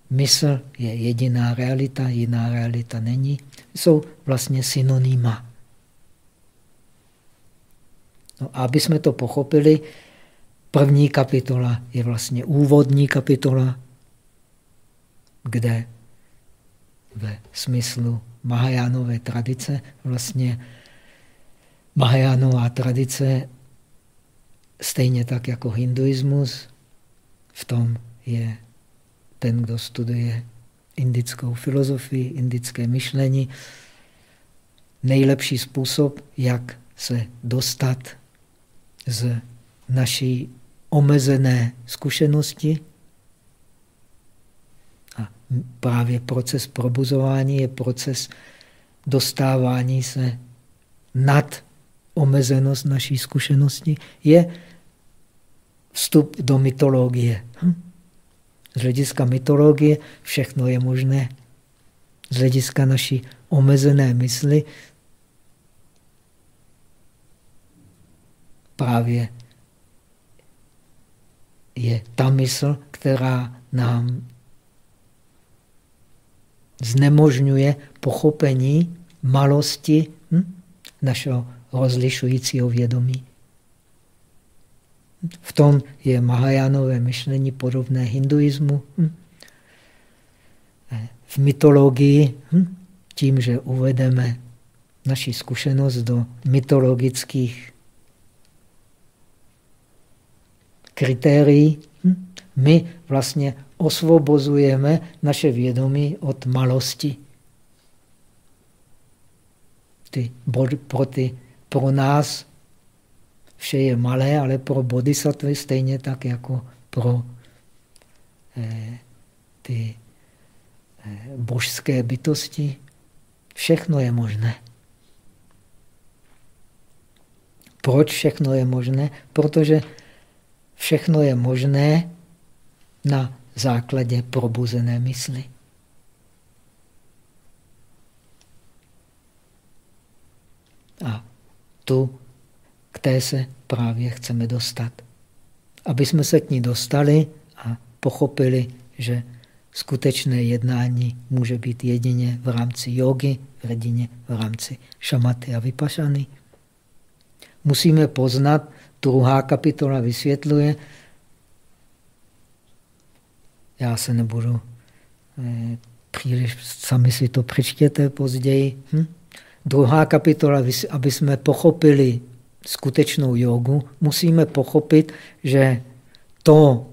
Speaker 1: mysl je jediná realita, jiná realita není, jsou vlastně synonyma. No a aby jsme to pochopili, první kapitola je vlastně úvodní kapitola, kde ve smyslu Mahajánové tradice vlastně Mahajánová tradice stejně tak jako hinduismus, v tom je ten, kdo studuje indickou filozofii, indické myšlení, nejlepší způsob, jak se dostat z naší omezené zkušenosti. A právě proces probuzování je proces dostávání se nad omezenost naší zkušenosti, je vstup do mytologie. Hm? Z hlediska mytologie všechno je možné. Z hlediska naší omezené mysli právě je ta mysl, která nám znemožňuje pochopení malosti hm, našeho rozlišujícího vědomí. V tom je Mahajánové myšlení podobné hinduismu. Hm. V mytologii, hm, tím, že uvedeme naši zkušenost do mytologických kritérií, hm, my vlastně osvobozujeme naše vědomí od malosti. Ty, pro, ty, pro nás vše je malé, ale pro bodhisattvy stejně tak jako pro eh, ty eh, božské bytosti. Všechno je možné. Proč všechno je možné? Protože všechno je možné na základě probuzené mysli. A tu té se právě chceme dostat. Aby jsme se k ní dostali a pochopili, že skutečné jednání může být jedině v rámci jogy, jedině v rámci šamaty a vypašany. Musíme poznat, druhá kapitola vysvětluje, já se nebudu eh, příliš, sami si to přečtěte později. Hm? Druhá kapitola, aby jsme pochopili skutečnou jogu, musíme pochopit, že to,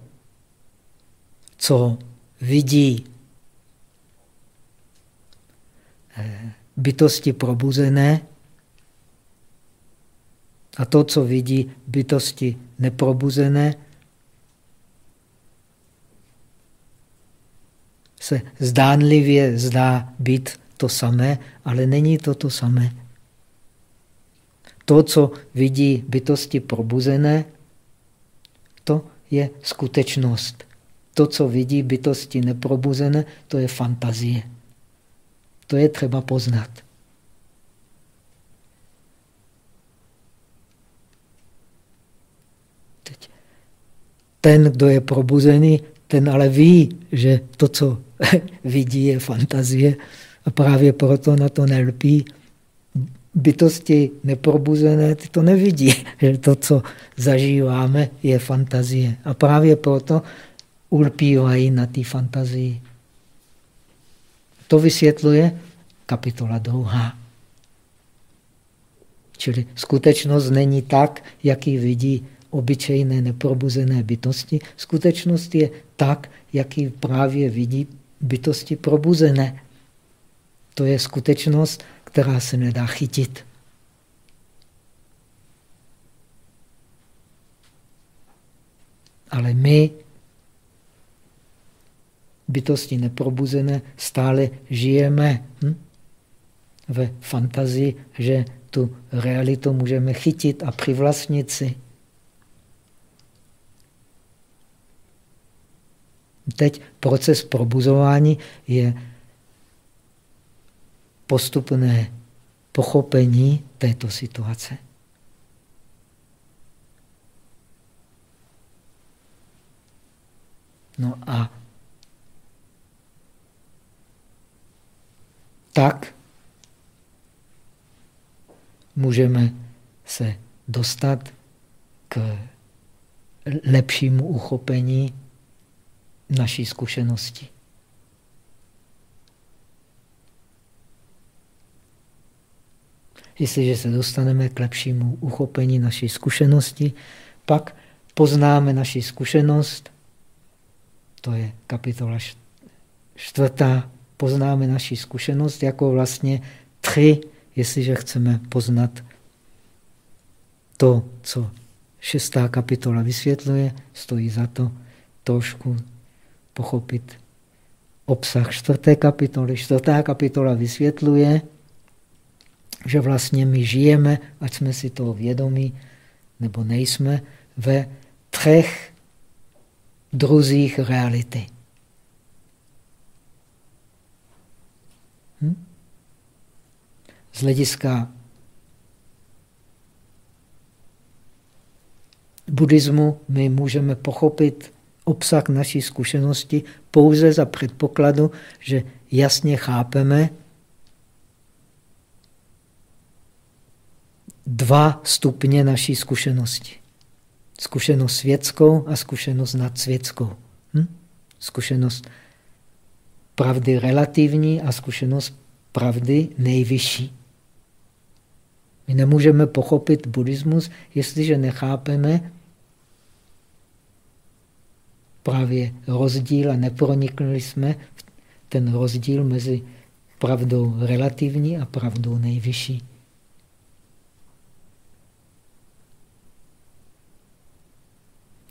Speaker 1: co vidí eh, bytosti probuzené a to, co vidí bytosti neprobuzené, se zdánlivě zdá být to samé, ale není to to samé. To, co vidí bytosti probuzené, to je skutečnost. To, co vidí bytosti neprobuzené, to je fantazie. To je třeba poznat. Teď. Ten, kdo je probuzený, ten ale ví, že to, co vidí, je fantazie a právě proto na to nelpí. Bytosti neprobuzené ty to nevidí, že to, co zažíváme, je fantazie. A právě proto ulpívají na té fantazii. To vysvětluje kapitola druhá. Čili skutečnost není tak, jak ji vidí obyčejné neprobuzené bytosti. Skutečnost je tak, jak ji právě vidí bytosti probuzené. To je skutečnost, která se nedá chytit. Ale my, bytosti neprobuzené, stále žijeme hm? ve fantazii, že tu realitu můžeme chytit a přivlastnit si. Teď proces probuzování je postupné pochopení této situace. No a tak můžeme se dostat k lepšímu uchopení naší zkušenosti. Jestliže se dostaneme k lepšímu uchopení naší zkušenosti, pak poznáme naši zkušenost, to je kapitola čtvrtá, poznáme naši zkušenost jako vlastně tři, jestliže chceme poznat to, co šestá kapitola vysvětluje, stojí za to trošku pochopit obsah čtvrté kapitoly. Čtvrtá kapitola vysvětluje, že vlastně my žijeme, ať jsme si toho vědomí, nebo nejsme, ve třech druzích reality. Hm? Z hlediska buddhismu my můžeme pochopit obsah naší zkušenosti pouze za předpokladu, že jasně chápeme dva stupně naší zkušenosti. Zkušenost světskou a zkušenost nadsvětskou. Hm? Zkušenost pravdy relativní a zkušenost pravdy nejvyšší. My nemůžeme pochopit buddhismus, jestliže nechápeme právě rozdíl a nepronikli jsme ten rozdíl mezi pravdou relativní a pravdou nejvyšší.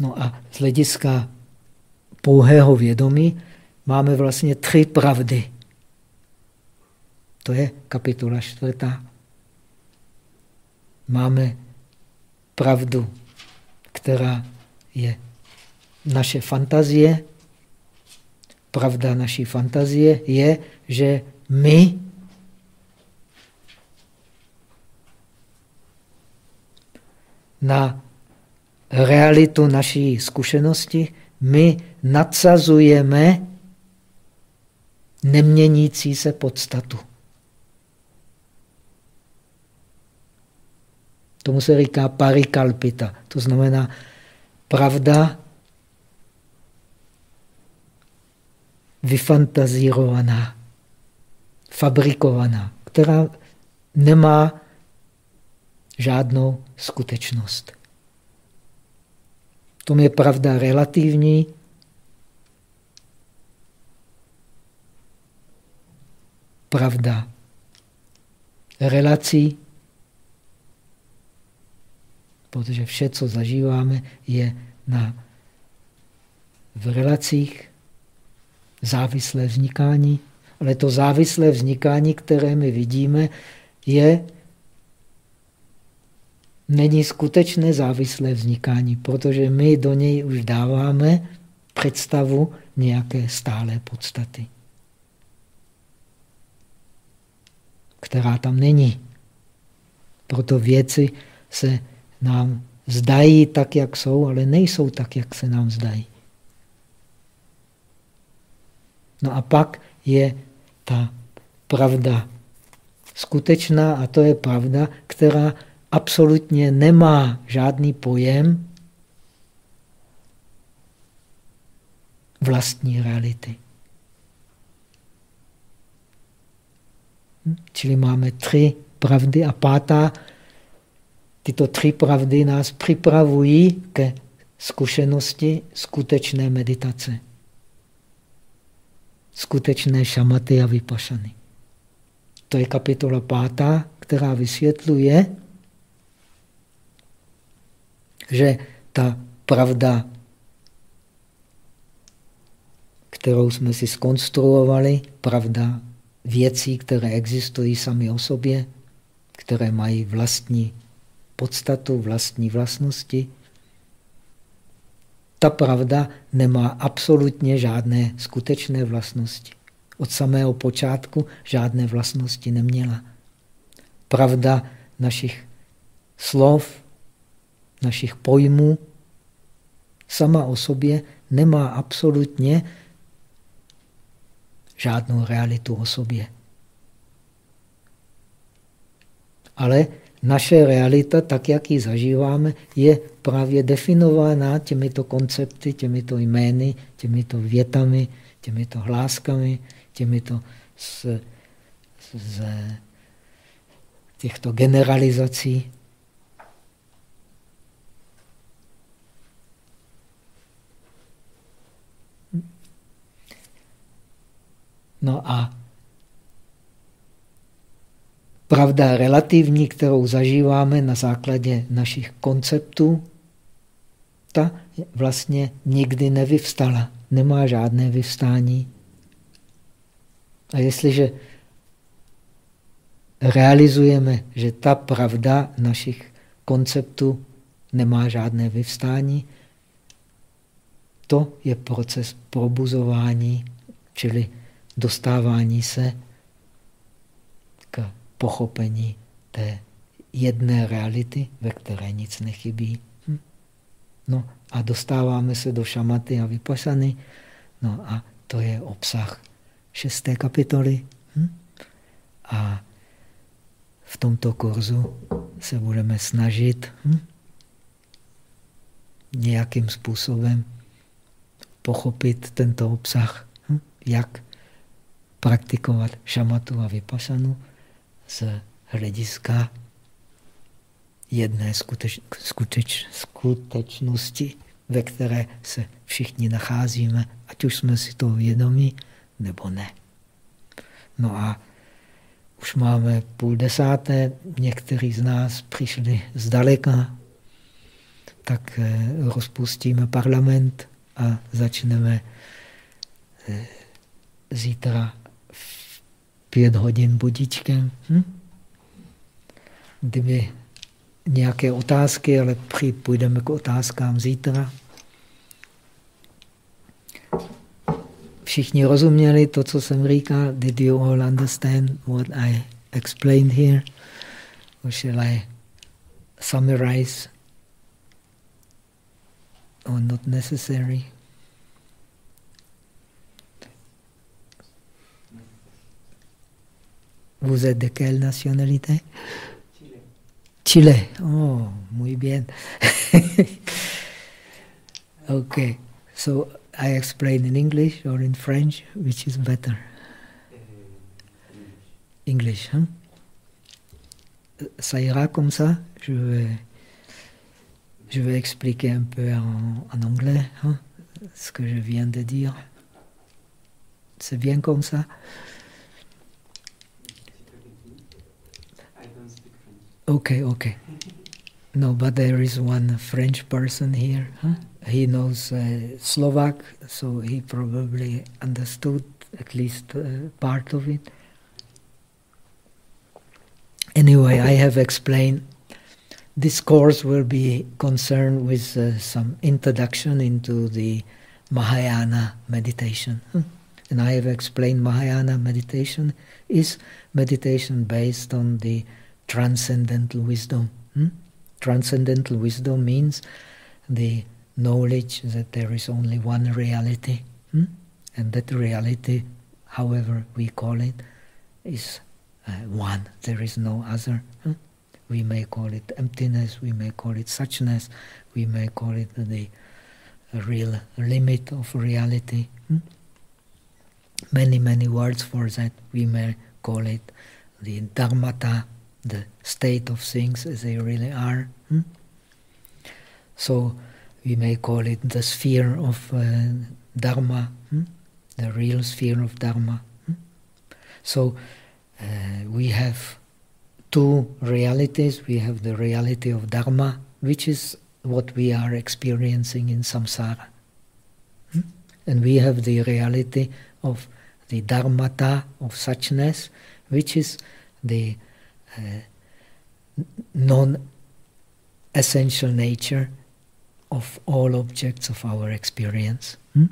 Speaker 1: No a z hlediska pouhého vědomí máme vlastně tři pravdy. To je kapitola čtvrtá. Máme pravdu, která je naše fantazie. Pravda naší fantazie je, že my na realitu naší zkušenosti my nadsazujeme neměnící se podstatu. Tomu se říká parikalpita. To znamená pravda vyfantazírovaná, fabrikovaná, která nemá žádnou skutečnost. To je pravda relativní, pravda relací, protože vše, co zažíváme, je na, v relacích závislé vznikání. Ale to závislé vznikání, které my vidíme, je není skutečné závislé vznikání, protože my do něj už dáváme představu nějaké stálé podstaty, která tam není. Proto věci se nám zdají tak, jak jsou, ale nejsou tak, jak se nám zdají. No a pak je ta pravda skutečná a to je pravda, která absolutně nemá žádný pojem vlastní reality. Čili máme tři pravdy a pátá. Tyto tři pravdy nás připravují ke zkušenosti skutečné meditace. Skutečné šamaty a vypašany. To je kapitola pátá, která vysvětluje, že ta pravda, kterou jsme si skonstruovali, pravda věcí, které existují sami o sobě, které mají vlastní podstatu, vlastní vlastnosti, ta pravda nemá absolutně žádné skutečné vlastnosti. Od samého počátku žádné vlastnosti neměla. Pravda našich slov, našich pojmů sama o sobě nemá absolutně žádnou realitu o sobě. Ale naše realita, tak jak ji zažíváme, je právě definována těmito koncepty, těmito jmény, těmito větami, těmito hláskami, těmito z, z těchto generalizací. No a pravda relativní, kterou zažíváme na základě našich konceptů, ta vlastně nikdy nevyvstala, nemá žádné vyvstání. A jestliže realizujeme, že ta pravda našich konceptů nemá žádné vyvstání, to je proces probuzování, čili dostávání se k pochopení té jedné reality, ve které nic nechybí. Hm? No a dostáváme se do šamaty a vypasany. No a to je obsah šesté kapitoly. Hm? A v tomto kurzu se budeme snažit hm? nějakým způsobem pochopit tento obsah, hm? jak praktikovat šamatu a vypasanu z hlediska jedné skuteč, skuteč, skutečnosti, ve které se všichni nacházíme, ať už jsme si toho vědomí, nebo ne. No a už máme půl desáté, někteří z nás přišli zdaleka, tak eh, rozpustíme parlament a začneme eh, zítra pět hodin budičkem. Hm? Kdyby nějaké otázky, ale půjdeme k otázkám zítra. Všichni rozuměli to, co jsem říkal? Did you all understand what I explained here? Or shall I summarize? Or not necessary? Vous êtes de quelle nationalité? Chile. Chile. Oh, muy bien. okay. So I explain in English or in French, which is better? English, hein? Ça ira comme ça? Je vais, je vais expliquer un peu en, en anglais hein, ce que je viens de dire. C'est bien comme ça? Okay, okay. No, but there is one French person here. Huh? He knows uh, Slovak, so he probably understood at least uh, part of it. Anyway, I have explained. This course will be concerned with uh, some introduction into the Mahayana meditation. And I have explained Mahayana meditation is meditation based on the transcendental wisdom. Hmm? Transcendental wisdom means the knowledge that there is only one reality, hmm? and that reality, however we call it, is uh, one. There is no other. Hmm? We may call it emptiness, we may call it suchness, we may call it the real limit of reality. Hmm? Many, many words for that. We may call it the dharmata, the state of things as they really are. Hmm? So we may call it the sphere of uh, Dharma, hmm? the real sphere of Dharma. Hmm? So uh, we have two realities. We have the reality of Dharma, which is what we are experiencing in samsara. Hmm? And we have the reality of the dharmata, of suchness, which is the uh, non-essential nature of all objects of our experience. Hmm?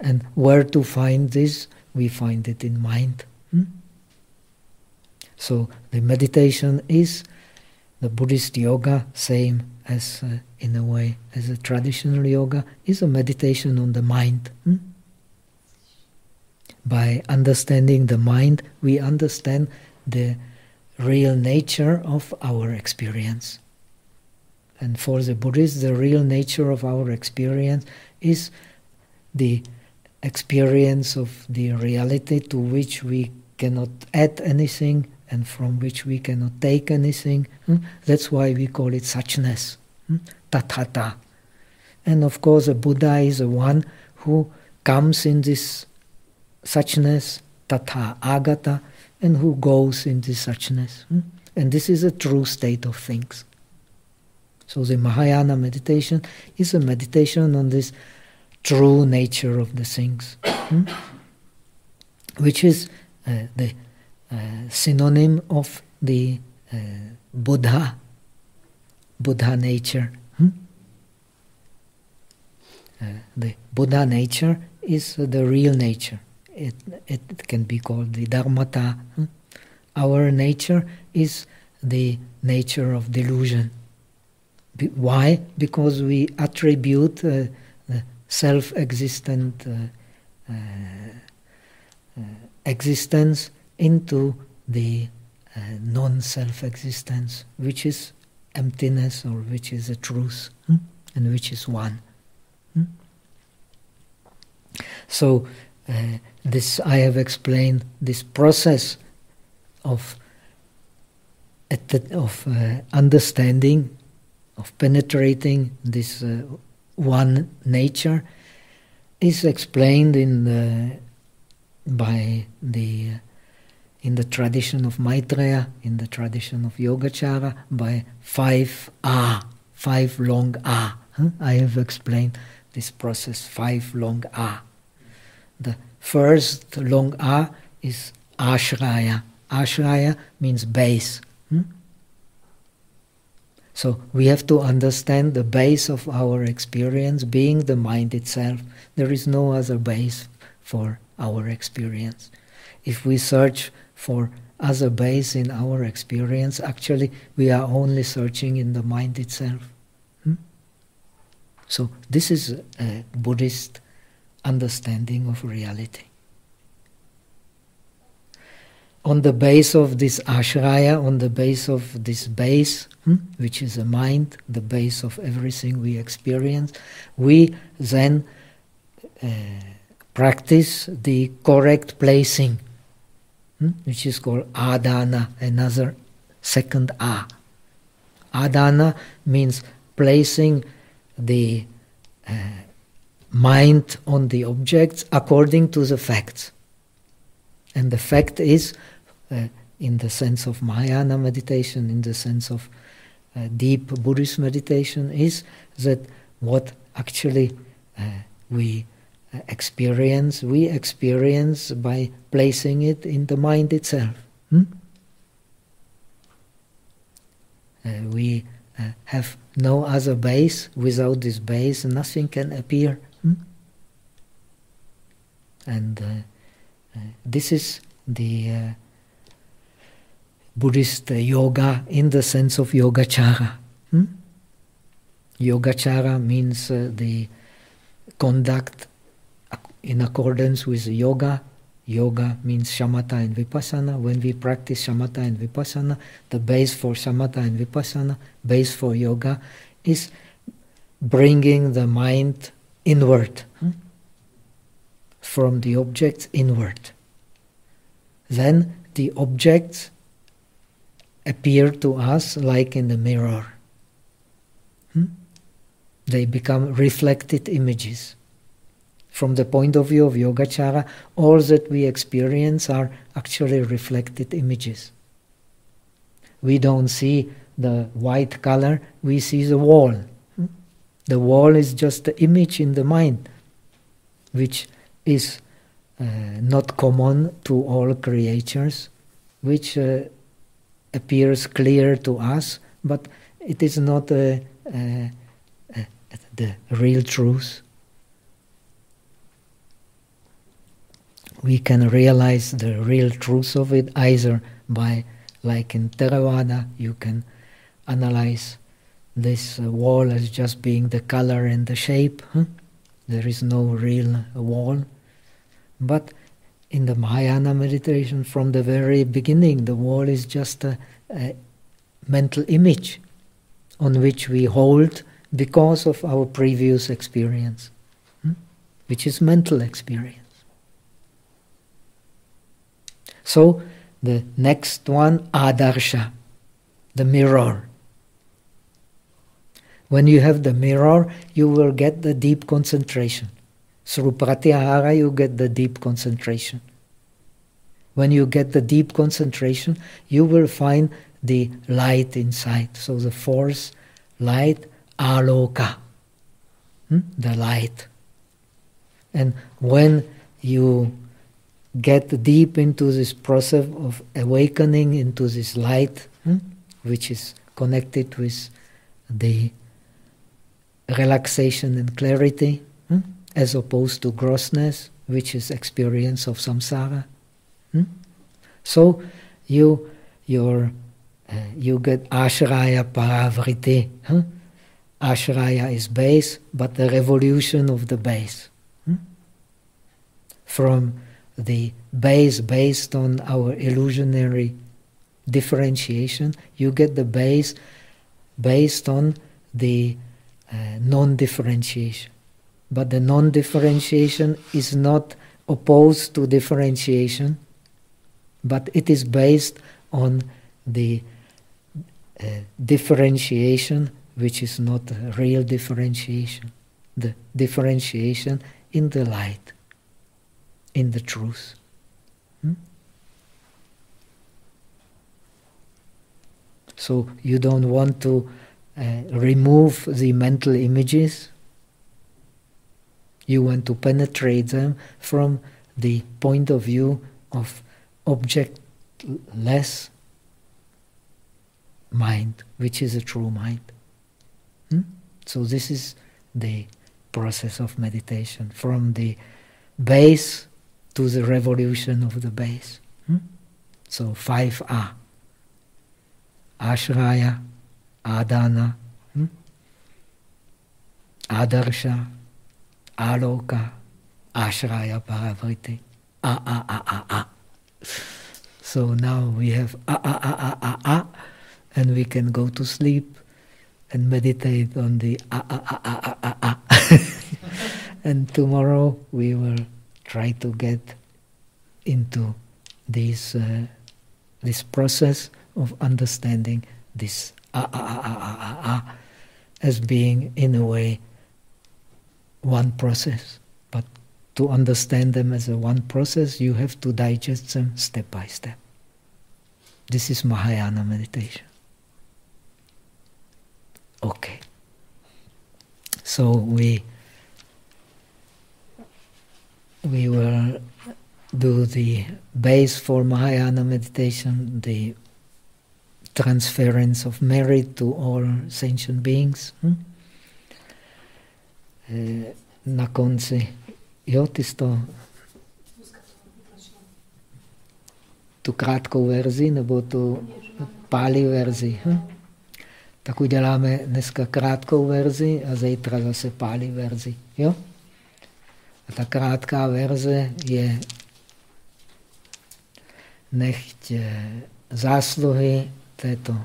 Speaker 1: And where to find this? We find it in mind. Hmm? So the meditation is the Buddhist yoga, same as uh, in a way as a traditional yoga, is a meditation on the mind. Hmm? By understanding the mind, we understand the real nature of our experience. And for the Buddhists, the real nature of our experience is the experience of the reality to which we cannot add anything and from which we cannot take anything. Hmm? That's why we call it suchness, hmm? tathata. And of course, a Buddha is the one who comes in this suchness, tatha agata, and who goes into suchness. Hmm? And this is a true state of things. So the Mahayana meditation is a meditation on this true nature of the things, hmm? which is uh, the uh, synonym of the uh, Buddha, Buddha nature. Hmm? Uh, the Buddha nature is the real nature. It, it can be called the Dharmata. Hmm? Our nature is the nature of delusion Be why? Because we attribute uh, self-existent uh, uh, uh, existence into the uh, non-self-existence, which is emptiness or which is a truth, hmm? and which is one. Hmm? So uh, this I have explained this process of of uh, understanding, of penetrating this uh, one nature, is explained in the, by the in the tradition of Maitreya, in the tradition of Yogacara, by five ah, five long ah. Huh? I have explained this process, five long A. The first long A is ashraya. Ashraya means base. Hmm? So we have to understand the base of our experience being the mind itself. There is no other base for our experience. If we search for other base in our experience, actually we are only searching in the mind itself. Hmm? So this is a Buddhist understanding of reality. On the base of this ashraya, on the base of this base, hmm, which is a mind, the base of everything we experience, we then uh, practice the correct placing hmm? which is called adana, another second a. Adana means placing the uh, mind on the objects according to the facts. And the fact is, uh, in the sense of Mahayana meditation, in the sense of uh, deep Buddhist meditation, is that what actually uh, we experience, we experience by placing it in the mind itself. Hmm? Uh, we uh, have no other base. Without this base, nothing can appear. And uh, uh this is the uh, Buddhist yoga in the sense of Yogacara. Hmm? Yogacara means the conduct in accordance with yoga. Yoga means shamatha and vipassana. When we practice shamatha and vipassana, the base for shamatha and vipassana, base for yoga, is bringing the mind inward, hmm? From the objects inward. Then the objects appear to us like in the mirror. Hmm? They become reflected images. From the point of view of Yogacara, all that we experience are actually reflected images. We don't see the white color, we see the wall. The wall is just the image in the mind, which is uh, not common to all creatures, which uh, appears clear to us, but it is not uh, uh, uh the real truth. we can realize the real truth of it either by, like in Theravada, you can analyze this wall as just being the color and the shape. Huh? There is no real wall. But in the Mahayana meditation, from the very beginning, the wall is just a, a mental image on which we hold because of our previous experience, hmm? which is mental experience. So the next one, adarsha, the mirror. When you have the mirror, you will get the deep concentration. Through pratyahara, you get the deep concentration. When you get the deep concentration, you will find the light inside. So the force, light, aloka, hmm? the light. And when you get deep into this process of awakening into this light, hmm, which is connected with the relaxation and clarity, as opposed to grossness, which is experience of samsara. Hmm? So you your uh, you get ashraya paravriti, huh? Ashraya is base, but the revolution of the base. Hmm? From the base based on our illusionary differentiation, you get the base based on the uh, non-differentiation. But the non-differentiation is not opposed to differentiation, but it is based on the uh, differentiation which is not real differentiation. The differentiation in the light, in the truth. Hmm? So you don't want to uh, remove the mental images. You want to penetrate them from the point of view of objectless mind, which is a true mind. Hmm? So this is the process of meditation, from the base to the revolution of the base. Hmm? So five A. Ashraya, Adana, hmm? Adarsha, Aloka, Ashraya Paravriti. A, A, A, A, A. So now we have A, A, A, A, A, A, and we can go to sleep and meditate on the A, A, A, A, A, A, A. and tomorrow we will try to get into this, uh, this process of understanding this ah, ah, ah, ah, ah, ah, as being, in a way, one process. But to understand them as a one process, you have to digest them step by step. This is Mahayana meditation. Okay. So we we will do the base for Mahayana meditation, the transference of merit to all sentient beings. Hm? Eh, na konci, jo, ty jsi to tu krátkou verzi nebo tu pálí verzi. Hm? Tak uděláme dneska krátkou verzi a zítra zase pálí verzi. Jo? A ta krátká verze je nechť eh, zásluhy této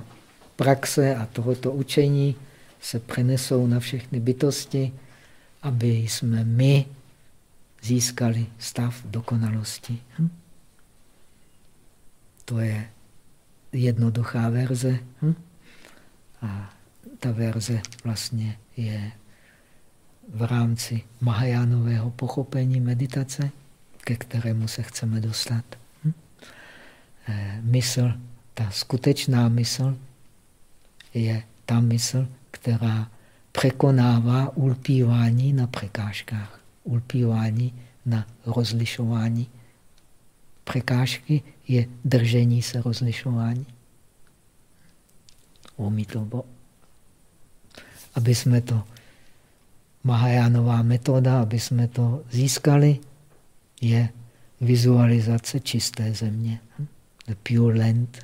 Speaker 1: praxe a tohoto učení se přenesou na všechny bytosti, aby jsme my získali stav dokonalosti. Hm? To je jednoduchá verze. Hm? A ta verze vlastně je v rámci Mahajánového pochopení meditace, ke kterému se chceme dostat. Hm? E, mysl ta skutečná mysl je ta mysl, která překonává ulpívání na překážkách, ulpívání na rozlišování. Překážky je držení se rozlišování. Umí to bo. Aby jsme to, Mahajánová metoda, aby jsme to získali, je vizualizace čisté země. The pure land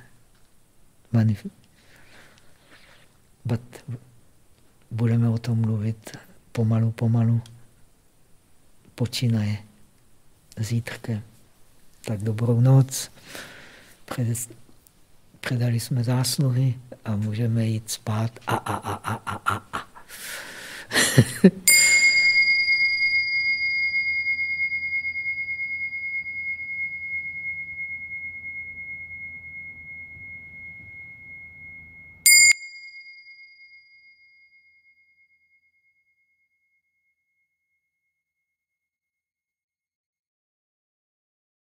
Speaker 1: But budeme o tom mluvit pomalu, pomalu, počínaje zítřkem. Tak dobrou noc, předali jsme zásluhy a můžeme jít spát a a a a a a a.